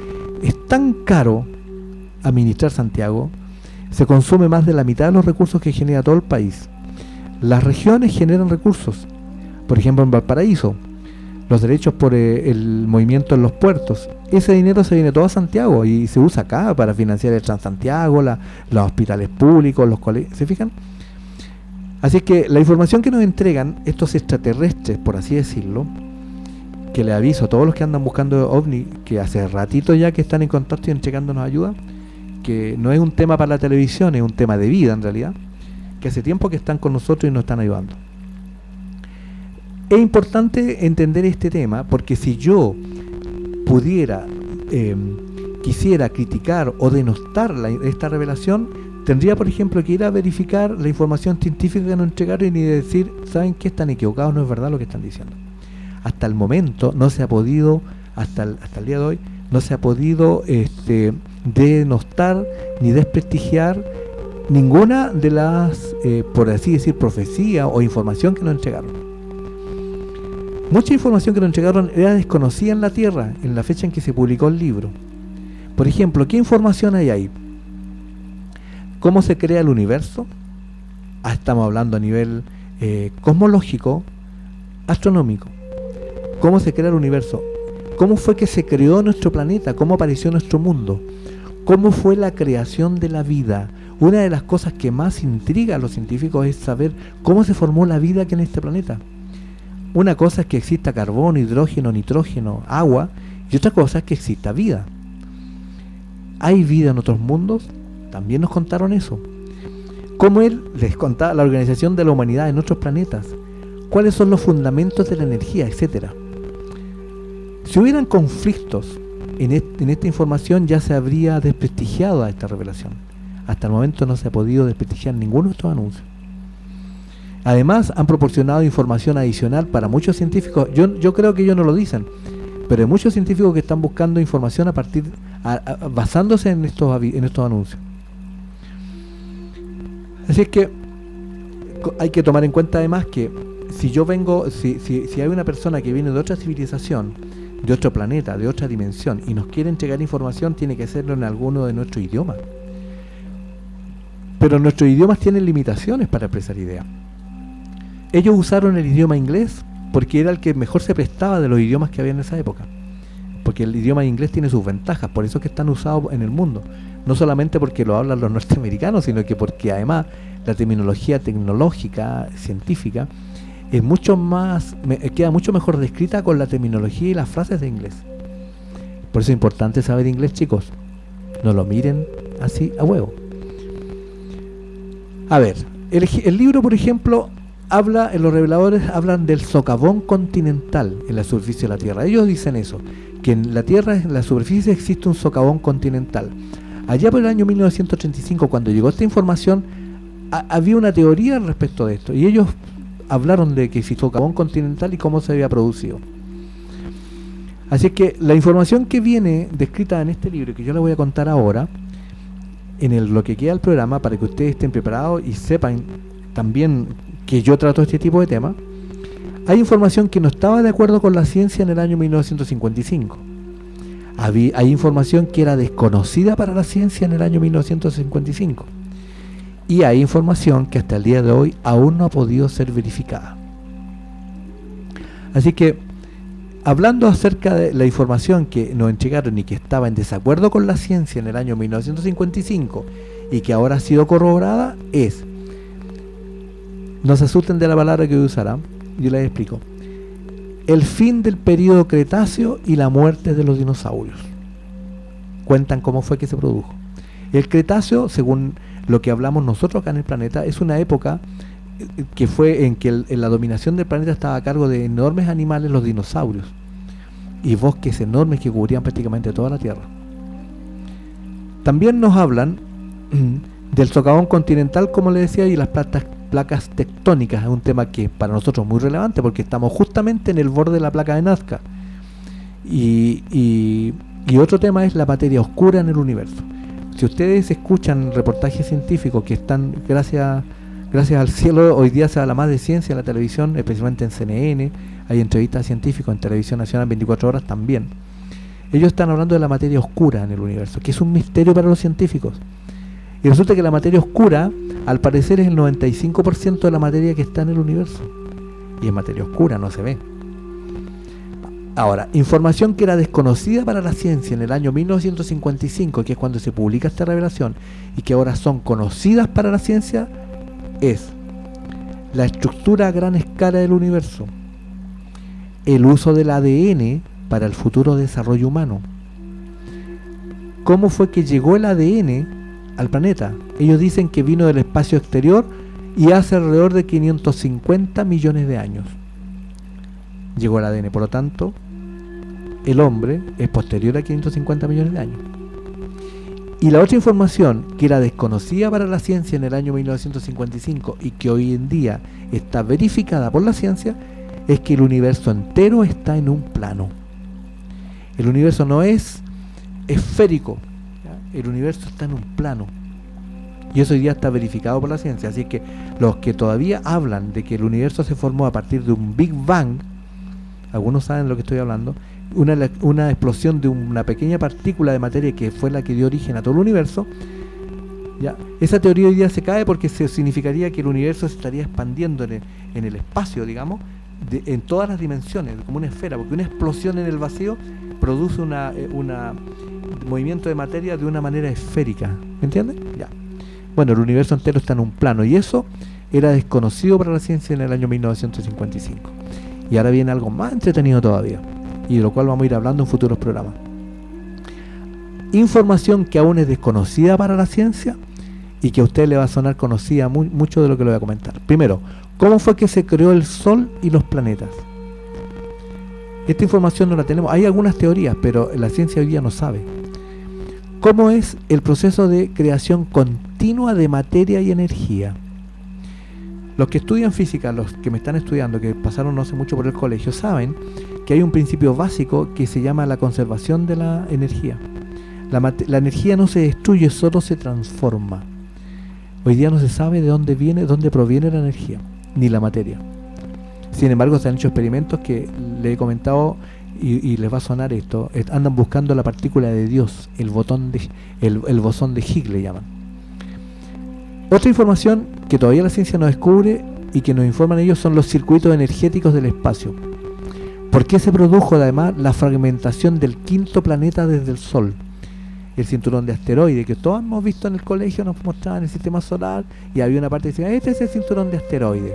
B: Es tan caro administrar Santiago, se consume más de la mitad de los recursos que genera todo el país. Las regiones generan recursos. Por ejemplo, en Valparaíso, los derechos por eh, el movimiento en los puertos. Ese dinero se viene todo a Santiago y se usa acá para financiar el Transantiago, la, los hospitales públicos, los colegios. ¿Se fijan? Así que la información que nos entregan estos extraterrestres, por así decirlo, que le aviso a todos los que andan buscando ovni, que hace ratito ya que están en contacto y entregándonos ayuda, que no es un tema para la televisión, es un tema de vida en realidad, que hace tiempo que están con nosotros y nos están ayudando. Es importante entender este tema porque si yo pudiera, eh, quisiera criticar o denostar esta revelación, tendría, por ejemplo, que ir a verificar la información científica que nos entregaron y decir, ¿saben qué? Están equivocados, no es verdad lo que están diciendo. Hasta el momento no se ha podido, hasta el, hasta el día de hoy, no se ha podido este, denostar ni desprestigiar ninguna de las, eh, por así decir, profecía o información que nos entregaron. Mucha información que nos entregaron era desconocida en la Tierra en la fecha en que se publicó el libro. Por ejemplo, ¿qué información hay ahí? ¿Cómo se crea el universo? Ah, estamos hablando a nivel eh, cosmológico, astronómico. ¿Cómo se crea el universo? ¿Cómo fue que se creó nuestro planeta? ¿Cómo apareció nuestro mundo? ¿Cómo fue la creación de la vida? Una de las cosas que más intriga a los científicos es saber cómo se formó la vida aquí en este planeta. Una cosa es que exista carbono, hidrógeno, nitrógeno, agua, y otra cosa es que exista vida. ¿Hay vida en otros mundos? También nos contaron eso. ¿Cómo él les contaba la organización de la humanidad en otros planetas? ¿Cuáles son los fundamentos de la energía, etcétera? Si hubieran conflictos en, en esta información ya se habría desprestigiado a esta revelación. Hasta el momento no se ha podido desprestigiar ninguno de estos anuncios. Además, han proporcionado información adicional para muchos científicos. Yo, yo creo que ellos no lo dicen, pero hay muchos científicos que están buscando información a partir, basándose en estos, en estos anuncios. Así es que hay que tomar en cuenta además que si yo vengo, si, si, si hay una persona que viene de otra civilización, de otro planeta, de otra dimensión, y nos quiere entregar información, tiene que hacerlo en alguno de nuestros idiomas. Pero nuestros idiomas tienen limitaciones para expresar ideas. Ellos usaron el idioma inglés porque era el que mejor se prestaba de los idiomas que había en esa época. Porque el idioma inglés tiene sus ventajas, por eso es que están usados en el mundo. No solamente porque lo hablan los norteamericanos, sino que porque además la terminología tecnológica, científica, es mucho más, me- queda mucho mejor descrita con la terminología y las frases de inglés. Por eso es importante saber inglés, chicos. No lo miren así a huevo. A ver, el libro, por ejemplo, habla, los reveladores hablan del socavón continental en la superficie de la Tierra. Ellos dicen eso, que en la Tierra, en la superficie existe un socavón continental. Allá por el año 1935, cuando llegó esta información, ha- había una teoría respecto de esto, y ellos hablaron de que si socavón continental y cómo se había producido. Así que la información que viene descrita en este libro, que yo le voy a contar ahora, en lo que queda del programa, para que ustedes estén preparados y sepan también que yo trato este tipo de temas, hay información que no estaba de acuerdo con la ciencia en el año 1955. Habí- hay información que era desconocida para la ciencia en el año 1955. Y hay información que hasta el día de hoy aún no ha podido ser verificada. Así que, hablando acerca de la información que nos entregaron y que estaba en desacuerdo con la ciencia en el año 1955 y que ahora ha sido corroborada, es, no se asusten de la palabra que voy a usar, ¿ah? yo les explico, el fin del periodo Cretáceo y la muerte de los dinosaurios. Cuentan cómo fue que se produjo. El Cretáceo, según lo que hablamos nosotros acá en el planeta, es una época eh, que fue en que en la dominación del planeta estaba a cargo de enormes animales, los dinosaurios, y bosques enormes que cubrían prácticamente toda la Tierra. También nos hablan del socavón continental, como les decía, y las placas, placas tectónicas, es un tema que para nosotros es muy relevante porque estamos justamente en el borde de la placa de Nazca. Y, y- otro tema es la materia oscura en el universo. Si ustedes escuchan reportajes científicos que están, gracias, gracias al cielo, hoy día se habla más de ciencia en la televisión, especialmente en CNN, hay entrevistas científicas en Televisión Nacional 24 horas también. Ellos están hablando de la materia oscura en el universo, que es un misterio para los científicos. Y resulta que la materia oscura, al parecer, es el 95% de la materia que está en el universo. Y es materia oscura, no se ve. Ahora, información que era desconocida para la ciencia en el año 1955, que es cuando se publica esta revelación, y que ahora son conocidas para la ciencia, es la estructura a gran escala del universo, el uso del ADN para el futuro desarrollo humano, cómo fue que llegó el ADN al planeta. Ellos dicen que vino del espacio exterior y hace alrededor de 550 millones de años. Llegó el ADN, por lo tanto, el hombre es posterior a 550 millones de años. Y la otra información que era desconocida para la ciencia en el año 1955 y que hoy en día está verificada por la ciencia es que el universo entero está en un plano. El universo no es esférico. El universo está en un plano. Y eso hoy día está verificado por la ciencia. Así que los que todavía hablan de que el universo se formó a partir de un Big Bang, algunos saben de lo que estoy hablando, una, una explosión de una pequeña partícula de materia que fue la que dio origen a todo el universo, ¿ya? esa teoría hoy día se cae porque se significaría que el universo se estaría expandiendo en el, en el espacio, digamos, de- en todas las dimensiones, como una esfera, porque una explosión en el vacío produce una, eh, una movimiento de materia de una manera esférica, ¿me entiendes? Ya. Bueno, el universo entero está en un plano y eso era desconocido para la ciencia en el año 1955. Y ahora viene algo más entretenido todavía, y de lo cual vamos a ir hablando en futuros programas. Información que aún es desconocida para la ciencia y que a usted le va a sonar conocida mu- mucho de lo que le voy a comentar. Primero, ¿cómo fue que se creó el Sol y los planetas? Esta información no la tenemos. Hay algunas teorías, pero la ciencia hoy día no sabe. ¿Cómo es el proceso de creación continua de materia y energía? Los que estudian física, los que me están estudiando, que pasaron no hace mucho por el colegio, saben que hay un principio básico que se llama la conservación de la energía. La, la energía no se destruye, solo se transforma. Hoy día no se sabe de dónde viene, dónde proviene la energía, ni la materia. Sin embargo, se han hecho experimentos que le he comentado y, les va a sonar esto. Es- Andan buscando la partícula de Dios, el, botón de, el, el bosón de Higgs le llaman. Otra información que todavía la ciencia no descubre y que nos informan ellos son los circuitos energéticos del espacio. ¿Por qué se produjo además la fragmentación del quinto planeta desde el Sol? El cinturón de asteroides, que todos hemos visto en el colegio, nos mostraban el sistema solar y había una parte que decía, este es el cinturón de asteroides.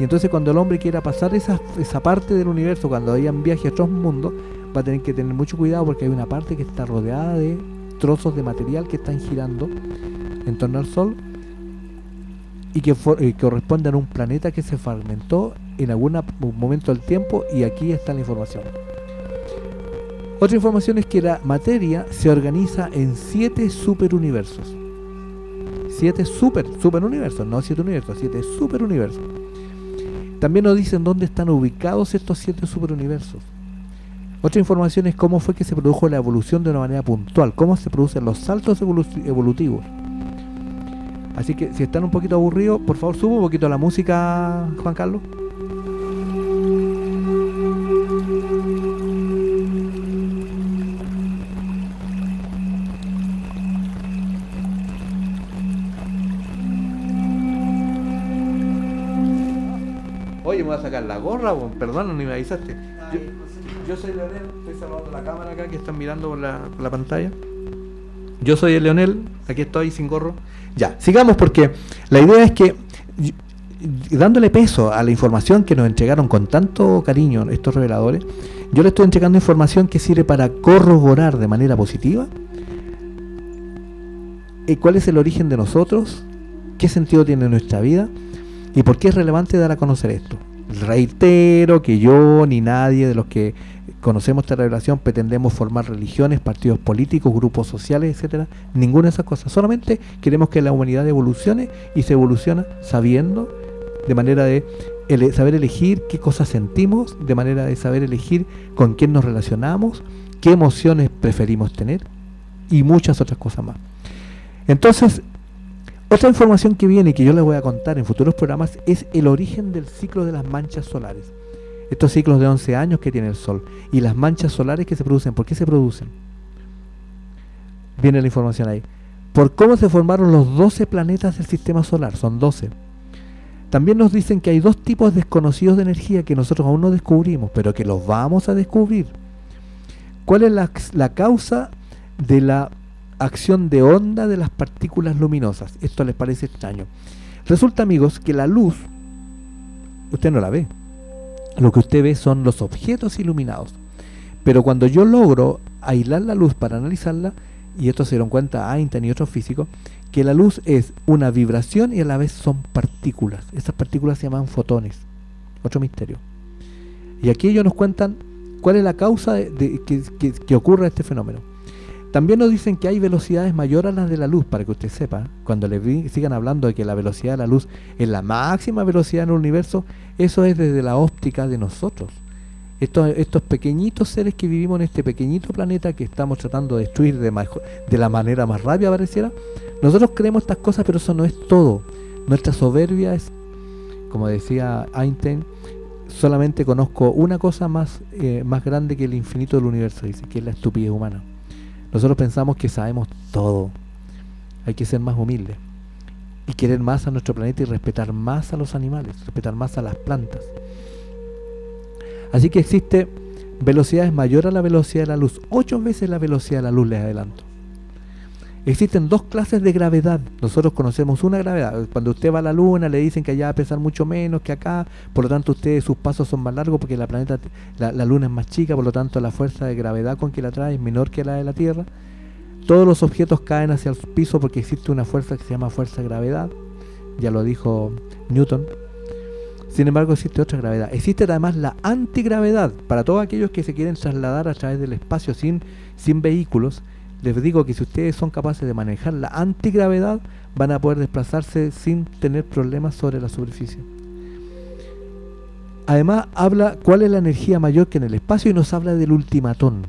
B: Y entonces cuando el hombre quiera pasar esa, esa parte del universo, cuando hayan viaje a otros mundos, va a tener que tener mucho cuidado porque hay una parte que está rodeada de trozos de material que están girando en torno al Sol y que, for- eh, corresponden a un planeta que se fragmentó en algún momento del tiempo y aquí está la información. Otra información es que la materia se organiza en siete superuniversos. Siete super, superuniversos, no siete universos, siete superuniversos. También nos dicen dónde están ubicados estos siete superuniversos. Otra información es cómo fue que se produjo la evolución de una manera puntual, cómo se producen los saltos evolu- evolutivos. Así que si están un poquito aburridos, por favor suba un poquito la música, Juan Carlos. Oye, me voy a sacar la gorra, weón. perdón, ni me avisaste. Yo, yo soy Leonel, estoy saludando la cámara acá que están mirando por la, por la pantalla. Yo soy el Leonel, aquí estoy sin gorro. Ya, sigamos porque la idea es que dándole peso a la información que nos entregaron con tanto cariño estos reveladores, yo le estoy entregando información que sirve para corroborar de manera positiva eh, cuál es el origen de nosotros, qué sentido tiene nuestra vida y por qué es relevante dar a conocer esto. Reitero que yo ni nadie de los que conocemos esta revelación pretendemos formar religiones, partidos políticos, grupos sociales, etcétera, ninguna de esas cosas. Solamente queremos que la humanidad evolucione y se evoluciona sabiendo, de manera de saber elegir qué cosas sentimos, de manera de saber elegir con quién nos relacionamos, qué emociones preferimos tener y muchas otras cosas más. Entonces, otra información que viene y que yo les voy a contar en futuros programas es el origen del ciclo de las manchas solares. Estos ciclos de 11 años que tiene el Sol y las manchas solares que se producen. ¿Por qué se producen? Viene la información ahí. Por cómo se formaron los 12 planetas del sistema solar. Son 12. También nos dicen que hay dos tipos desconocidos de energía que nosotros aún no descubrimos, pero que los vamos a descubrir. ¿Cuál es la, la causa de la acción de onda de las partículas luminosas? Esto les parece extraño. Resulta, amigos, que la luz, usted no la ve. Lo que usted ve son los objetos iluminados. Pero cuando yo logro aislar la luz para analizarla, y esto se dieron cuenta Einstein y otros físicos, que la luz es una vibración y a la vez son partículas. Esas partículas se llaman fotones. Otro misterio. Y aquí ellos nos cuentan cuál es la causa de, de- que, que- que ocurra este fenómeno. También nos dicen que hay velocidades mayores a las de la luz, para que usted sepa. Cuando le sigan hablando de que la velocidad de la luz es la máxima velocidad en el universo, eso es desde la óptica de nosotros. Estos, pequeñitos seres que vivimos en este pequeñito planeta que estamos tratando de destruir de, de la manera más rápida pareciera, nosotros creemos estas cosas, pero eso no es todo. Nuestra soberbia es, como decía Einstein, solamente conozco una cosa más, eh, más grande que el infinito del universo, dice, que es la estupidez humana. Nosotros pensamos que sabemos todo. Hay que ser más humildes. Y querer más a nuestro planeta y respetar más a los animales, respetar más a las plantas. Así que existe velocidades mayor a la velocidad de la luz. Ocho veces la velocidad de la luz, les adelanto. Existen dos clases de gravedad. Nosotros conocemos una gravedad. Cuando usted va a la luna le dicen que allá va a pesar mucho menos que acá. Por lo tanto, ustedes sus pasos son más largos porque la planeta, la, la luna es más chica. Por lo tanto, la fuerza de gravedad con que la trae es menor que la de la Tierra. Todos los objetos caen hacia el piso porque existe una fuerza que se llama fuerza de gravedad. Ya lo dijo Newton. Sin embargo, existe otra gravedad. Existe además la antigravedad. Para todos aquellos que se quieren trasladar a través del espacio sin, sin vehículos, les digo que si ustedes son capaces de manejar la antigravedad, van a poder desplazarse sin tener problemas sobre la superficie. Además, habla cuál es la energía mayor que en el espacio y nos habla del ultimatón.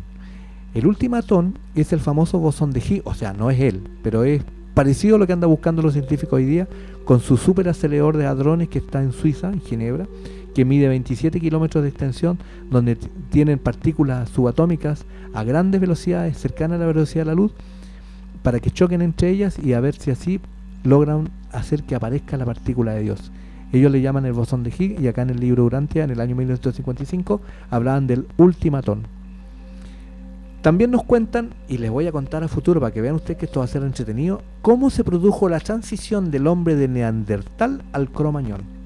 B: El ultimatón es el famoso bosón de Higgs, o sea, no es él, pero es parecido a lo que anda buscando los científicos hoy día con su superacelerador de hadrones que está en Suiza, en Ginebra, que mide 27 kilómetros de extensión, donde tienen partículas subatómicas a grandes velocidades, cercanas a la velocidad de la luz, para que choquen entre ellas y a ver si así logran hacer que aparezca la partícula de Dios. Ellos le llaman el bosón de Higgs y acá en el libro Urantia, en el año 1955, hablaban del ultimatón. También nos cuentan, y les voy a contar a futuro para que vean ustedes que esto va a ser entretenido, cómo se produjo la transición del hombre de Neandertal al Cromañón.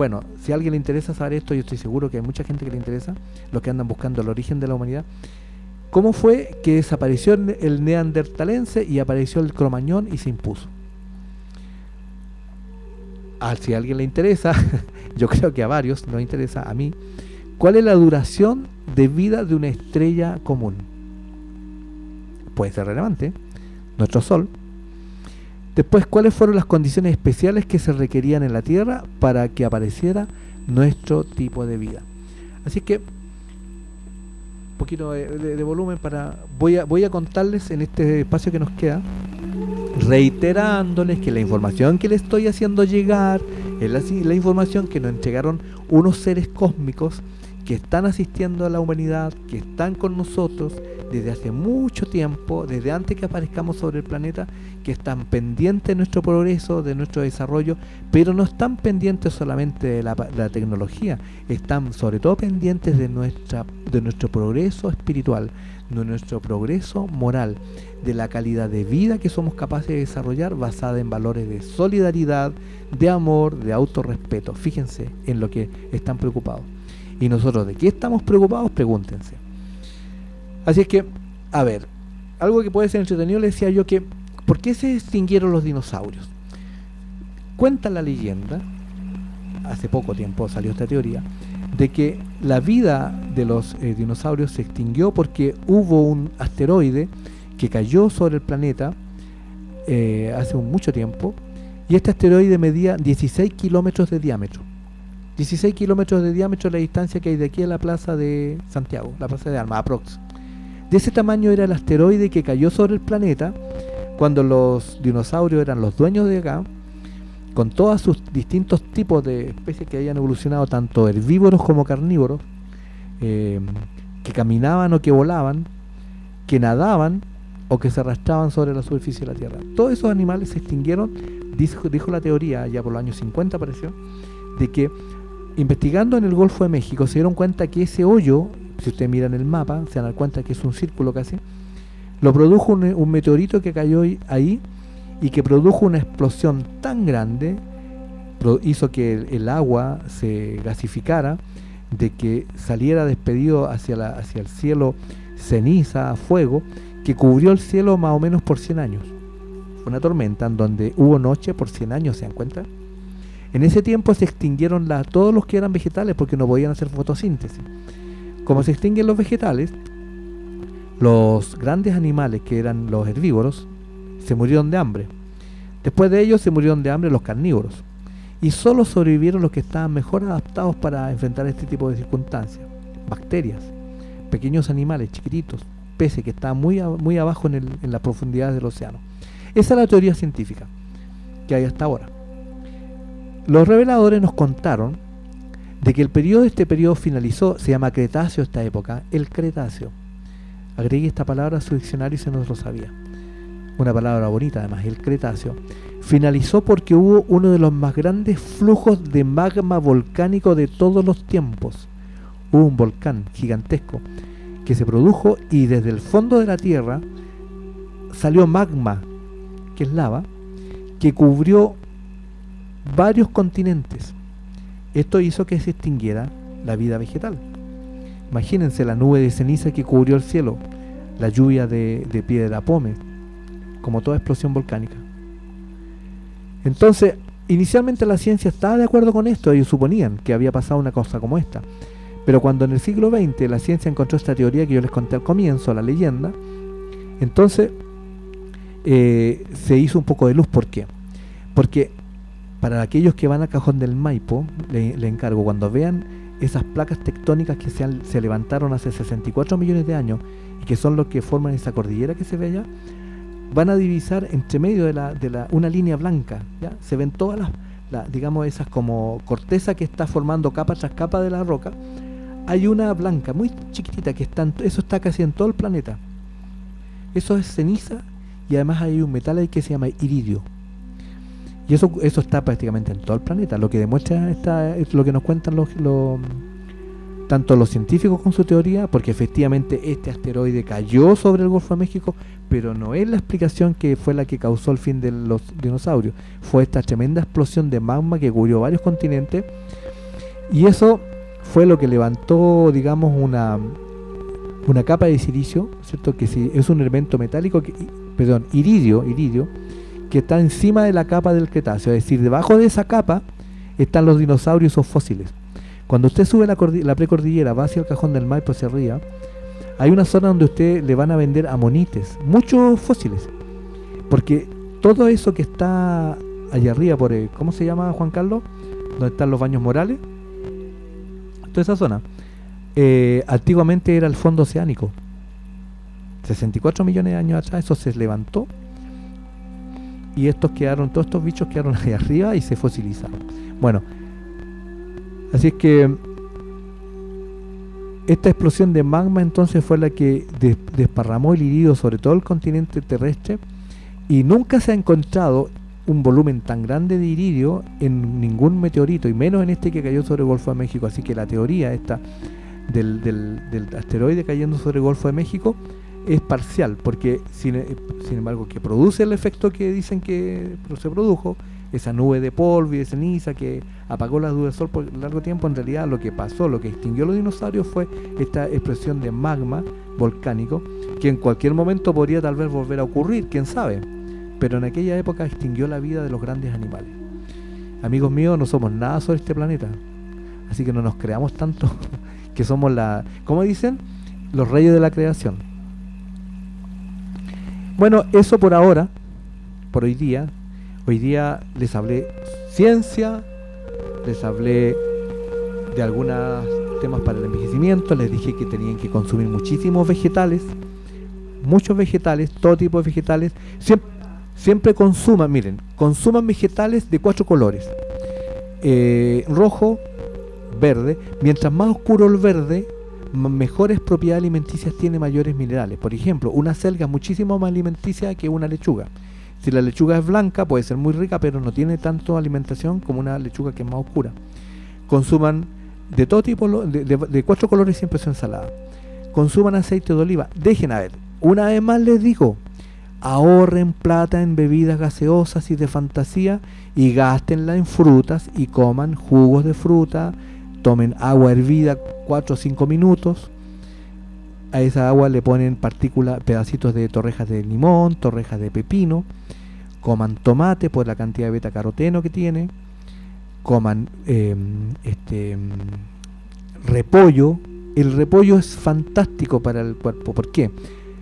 B: Bueno, si a alguien le interesa saber esto, yo estoy seguro que hay mucha gente que le interesa, los que andan buscando el origen de la humanidad. ¿Cómo fue que desapareció el ne- el neandertalense y apareció el cromañón y se impuso? Ah, si a alguien le interesa, yo creo que a varios nos interesa, a mí, ¿cuál es la duración de vida de una estrella común? Puede ser relevante, nuestro Sol. Después, ¿cuáles fueron las condiciones especiales que se requerían en la Tierra para que apareciera nuestro tipo de vida? Así que, un poquito de, volumen para... Voy a, voy a contarles en este espacio que nos queda, reiterándoles que la información que les estoy haciendo llegar es la, la información que nos entregaron unos seres cósmicos que están asistiendo a la humanidad, que están con nosotros desde hace mucho tiempo, desde antes que aparezcamos sobre el planeta, que están pendientes de nuestro progreso, de nuestro desarrollo, pero no están pendientes solamente de la, tecnología, están sobre todo pendientes de, nuestra, de nuestro progreso espiritual, de nuestro progreso moral, de la calidad de vida que somos capaces de desarrollar basada en valores de solidaridad, de amor, de autorrespeto. Fíjense en lo que están preocupados. Y nosotros, ¿de qué estamos preocupados? Pregúntense. Así es que, a ver, algo que puede ser entretenido, le decía yo que, ¿por qué se extinguieron los dinosaurios? Cuenta la leyenda, hace poco tiempo salió esta teoría, de que la vida de los eh, dinosaurios se extinguió porque hubo un asteroide que cayó sobre el planeta eh, hace mucho tiempo y este asteroide medía 16 kilómetros de diámetro. 16 kilómetros de diámetro la distancia que hay de aquí a la plaza de Santiago, la plaza de Armas, aprox. De ese tamaño era el asteroide que cayó sobre el planeta cuando los dinosaurios eran los dueños de acá, con todos sus distintos tipos de especies que hayan evolucionado, tanto herbívoros como carnívoros, eh, que caminaban o que volaban, que nadaban o que se arrastraban sobre la superficie de la Tierra. Todos esos animales se extinguieron, dijo, dijo la teoría, ya por los años 50 apareció, de que investigando en el Golfo de México se dieron cuenta que ese hoyo, si ustedes miran el mapa, se dan cuenta que es un círculo casi, lo produjo un, meteorito que cayó ahí- y que produjo una explosión tan grande, hizo que el, agua se gasificara, de que saliera despedido hacia, hacia el cielo ceniza, fuego, que cubrió el cielo más o menos por 100 años. Fue una tormenta en donde hubo noche por 100 años, ¿se dan cuenta? En ese tiempo se extinguieron la- todos los que eran vegetales porque no podían hacer fotosíntesis. Como se extinguen los vegetales, Los grandes animales que eran los herbívoros se murieron de hambre. Después de ellos se murieron de hambre los carnívoros. Y solo sobrevivieron los que estaban mejor adaptados para enfrentar este tipo de circunstancias. Bacterias, pequeños animales chiquititos, peces que estaban muy, muy abajo en, el- en las profundidades del océano. Esa es la teoría científica que hay hasta ahora. Los reveladores nos contaron de que el periodo, este periodo finalizó, se llama Cretáceo esta época, el Cretáceo. Agregué esta palabra a su diccionario y se nos lo sabía. Una palabra bonita además, el Cretáceo. Finalizó porque hubo uno de los más grandes flujos de magma volcánico de todos los tiempos. Hubo un volcán gigantesco que se produjo y desde el fondo de la Tierra salió magma, que es lava, que cubrió varios continentes. Esto hizo que se extinguiera la vida vegetal. Imagínense la nube de ceniza que cubrió el cielo, la lluvia de, piedra pome, como toda explosión volcánica. Entonces, inicialmente la ciencia estaba de acuerdo con esto, ellos suponían que había pasado una cosa como esta. Pero cuando en el siglo XX la ciencia encontró esta teoría que yo les conté al comienzo, la leyenda, entonces eh, se hizo un poco de luz. ¿Por qué? Porque para aquellos que van al cajón del Maipo, le, encargo, cuando vean esas placas tectónicas que se, levantaron hace 64 millones de años y que son los que forman esa cordillera que se ve allá, van a divisar entre medio de, la, de la, una línea blanca. ¿ya? Se ven todas las, la- digamos, esas como corteza que está formando capa tras capa de la roca. Hay una blanca muy chiquitita que está, eso está casi en todo el planeta. Eso es ceniza y además hay un metal ahí que se llama iridio. Y eso, eso está prácticamente en todo el planeta. Lo que demuestra esta, es lo que nos cuentan los, tanto los científicos con su teoría, porque efectivamente este asteroide cayó sobre el Golfo de México, pero no es la explicación que fue la que causó el fin de los dinosaurios. Fue esta tremenda explosión de magma que cubrió varios continentes. Y eso fue lo que levantó, digamos, una, una capa de silicio, ¿cierto? Que si es un elemento metálico, perdón, iridio, iridio, que está encima de la capa del Cretáceo, es decir, debajo de esa capa están los dinosaurios o fósiles. Cuando usted sube la, cordi- la precordillera, va hacia el cajón del Maipo hacia arriba, hay una zona donde usted le van a vender amonites, muchos fósiles, porque todo eso que está allá arriba, por el- ¿cómo se llama Juan Carlos? Donde están los baños morales, toda esa zona, eh, antiguamente era el fondo oceánico. 64 millones de años atrás eso se levantó y estos quedaron, todos estos bichos quedaron ahí arriba y se fosilizaron. Bueno, así es que esta explosión de magma entonces fue la que des- desparramó el iridio sobre todo el continente terrestre y nunca se ha encontrado un volumen tan grande de iridio en ningún meteorito y menos en este que cayó sobre el Golfo de México. Así que la teoría esta del, del- del asteroide cayendo sobre el Golfo de México es parcial, porque sin, eh, sin embargo que produce el efecto que dicen que se produjo, esa nube de polvo y de ceniza que apagó la luz del sol por largo tiempo, en realidad lo que pasó, lo que extinguió los dinosaurios fue esta explosión de magma volcánico, que en cualquier momento podría tal vez volver a ocurrir, quién sabe, pero en aquella época extinguió la vida de los grandes animales. Amigos míos, no somos nada sobre este planeta, así que no nos creamos tanto que somos la, ¿cómo dicen? Los reyes de la creación. Bueno, eso por ahora, por hoy día. Hoy día les hablé ciencia, les hablé de algunos temas para el envejecimiento, les dije que tenían que consumir muchísimos vegetales, muchos vegetales, todo tipo de vegetales. Siempre, siempre consuman, miren, consuman vegetales de cuatro colores. Eh, rojo, verde. Mientras más oscuro el verde, mejores propiedades alimenticias tiene mayores minerales. Por ejemplo, una selga es muchísimo más alimenticia que una lechuga. Si la lechuga es blanca, puede ser muy rica, pero no tiene tanto alimentación como una lechuga que es más oscura. Consuman de todo tipo, de cuatro colores siempre su ensalada. Consuman aceite de oliva. Dejen a ver. Una vez más les digo, ahorren plata en bebidas gaseosas y de fantasía y gástenla en frutas y coman jugos de fruta, tomen agua hervida 4 o 5 minutos. A esa agua le ponen partículas, pedacitos de torrejas de limón, torrejas de pepino. Coman tomate por la cantidad de beta caroteno que tiene. Coman eh, este mm, repollo. El repollo es fantástico para el cuerpo. ¿Por qué?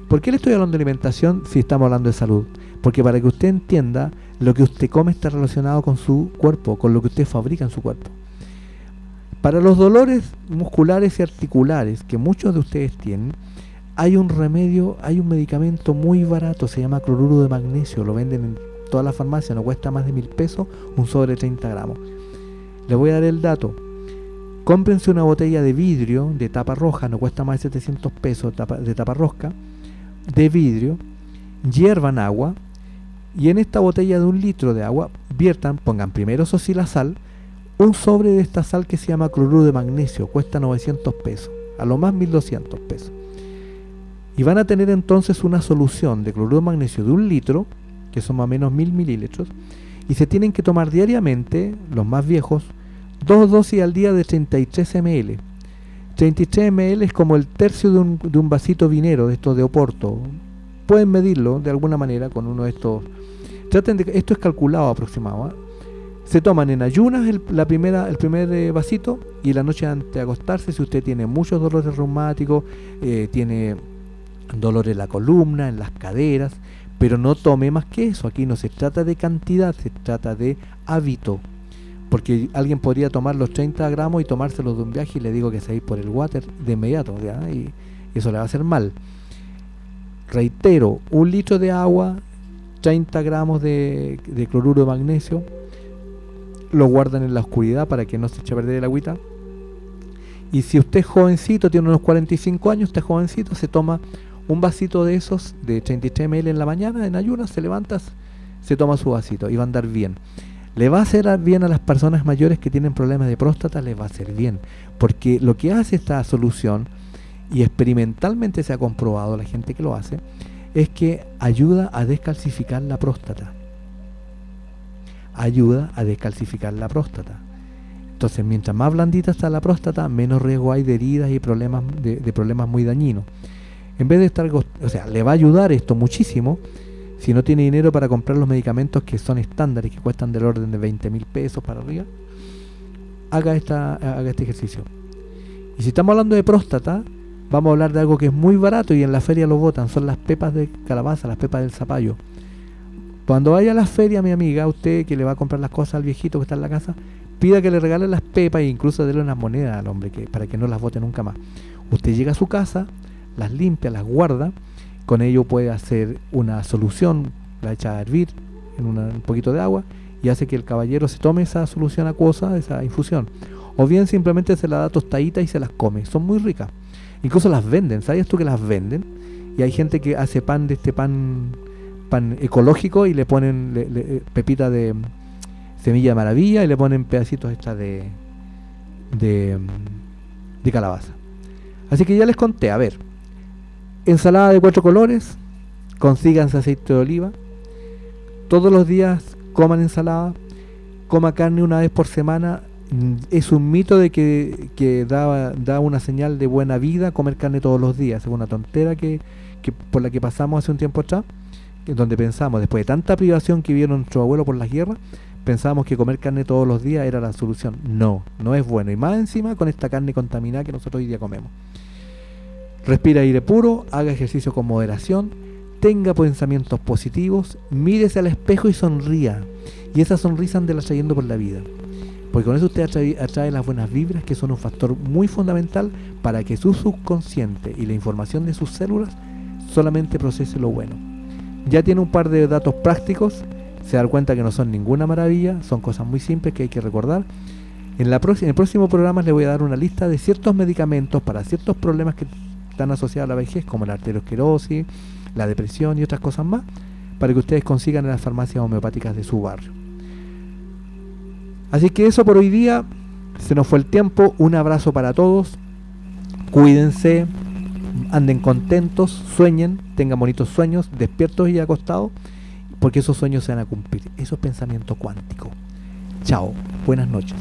B: ¿Por qué le estoy hablando de alimentación si estamos hablando de salud? Porque para que usted entienda, lo que usted come está relacionado con su cuerpo, con lo que usted fabrica en su cuerpo. Para los dolores musculares y articulares que muchos de ustedes tienen, hay un remedio, hay un medicamento muy barato, se llama cloruro de magnesio, lo venden en toda la farmacia, no cuesta más de mil pesos, un sobre 30 gramos. Les voy a dar el dato. Cómprense una botella de vidrio de tapa roja, no cuesta más de 700 pesos de tapa rosca, de vidrio, hiervan agua y en esta botella de un litro de agua viertan, pongan primero eso sí la sal, un sobre de esta sal que se llama cloruro de magnesio, cuesta 900 pesos, a lo más 1200 pesos. Y van a tener entonces una solución de cloruro de magnesio de un litro, que son más o menos 1000 mililitros, y se tienen que tomar diariamente, los más viejos, dos dosis al día de 33 ml. 33 ml es como el tercio de un, de un vasito vinero de estos de Oporto. Pueden medirlo de alguna manera con uno de estos. Traten de, esto es calculado aproximado. ¿ah? Se toman en ayunas el, la primera, el primer eh, vasito y la noche antes de acostarse, si usted tiene muchos dolores reumáticos, eh, tiene dolor en la columna, en las caderas, pero no tome más que eso. Aquí no se trata de cantidad, se trata de hábito. Porque alguien podría tomar los 30 gramos y tomárselos de un viaje y le digo que se ir por el water de inmediato, ¿ya? y eso le va a hacer mal. Reitero, un litro de agua, 30 gramos de cloruro de magnesio, lo guardan en la oscuridad para que no se eche a perder el agüita. Y si usted es jovencito, tiene unos 45 años, usted es jovencito, se toma un vasito de esos de 33 ml en la mañana, en ayunas, se levanta, se toma su vasito y va a andar bien. Le va a hacer bien a las personas mayores que tienen problemas de próstata, les va a hacer bien. Porque lo que hace esta solución, y experimentalmente se ha comprobado la gente que lo hace, es que ayuda a descalcificar la próstata. Ayuda a descalcificar la próstata. Entonces, mientras más blandita está la próstata, menos riesgo hay de heridas y problemas de, de problemas muy dañinos. En vez de estar, o sea, le va a ayudar esto muchísimo si no tiene dinero para comprar los medicamentos que son estándares, que cuestan del orden de 20 mil pesos para arriba, haga, esta, haga este ejercicio. Y si estamos hablando de próstata, vamos a hablar de algo que es muy barato y en la feria lo botan, son las pepas de calabaza, las pepas del zapallo. Cuando vaya a la feria, mi amiga, usted que le va a comprar las cosas al viejito que está en la casa, pida que le regalen las pepas e incluso déle unas monedas al hombre que, para que no las bote nunca más. Usted llega a su casa, las limpia, las guarda, con ello puede hacer una solución, la echa a hervir en un poquito de agua y hace que el caballero se tome esa solución acuosa, esa infusión. O bien simplemente se la da tostadita y se las come. Son muy ricas. Incluso las venden. ¿Sabías tú que las venden? Y hay gente que hace pan de este pan pan ecológico y le ponen eh, pepita de mm, semilla de maravilla y le ponen pedacitos estas de, de, mm, de calabaza. Así que ya les conté, a ver, ensalada de cuatro colores, consíganse aceite de oliva, todos los días coman ensalada, coma carne una vez por semana. Mm, Es un mito de que, que da, da una señal de buena vida comer carne todos los días. Es una tontera que, que por la que pasamos hace un tiempo atrás, donde pensamos, después de tanta privación que vieron nuestros abuelos por las guerras, pensábamos que comer carne todos los días era la solución. No, no es bueno. Y más encima con esta carne contaminada que nosotros hoy día comemos. Respira aire puro, haga ejercicio con moderación, tenga pensamientos positivos, mírese al espejo y sonría. Y esa sonrisa ande trayendo por la vida. Porque con eso usted atrae, atrae las buenas vibras, que son un factor muy fundamental para que su subconsciente y la información de sus células solamente procese lo bueno. Ya tiene un par de datos prácticos, se da cuenta que no son ninguna maravilla, son cosas muy simples que hay que recordar. En, en el próximo programa les voy a dar una lista de ciertos medicamentos para ciertos problemas que están asociados a la vejez, como la arteriosclerosis, la depresión y otras cosas más, para que ustedes consigan en las farmacias homeopáticas de su barrio. Así que eso por hoy día, se nos fue el tiempo, un abrazo para todos, cuídense, anden contentos, sueñen, tengan bonitos sueños, despiertos y acostados, porque esos sueños se van a cumplir, esos pensamientos cuánticos. Chao, buenas noches.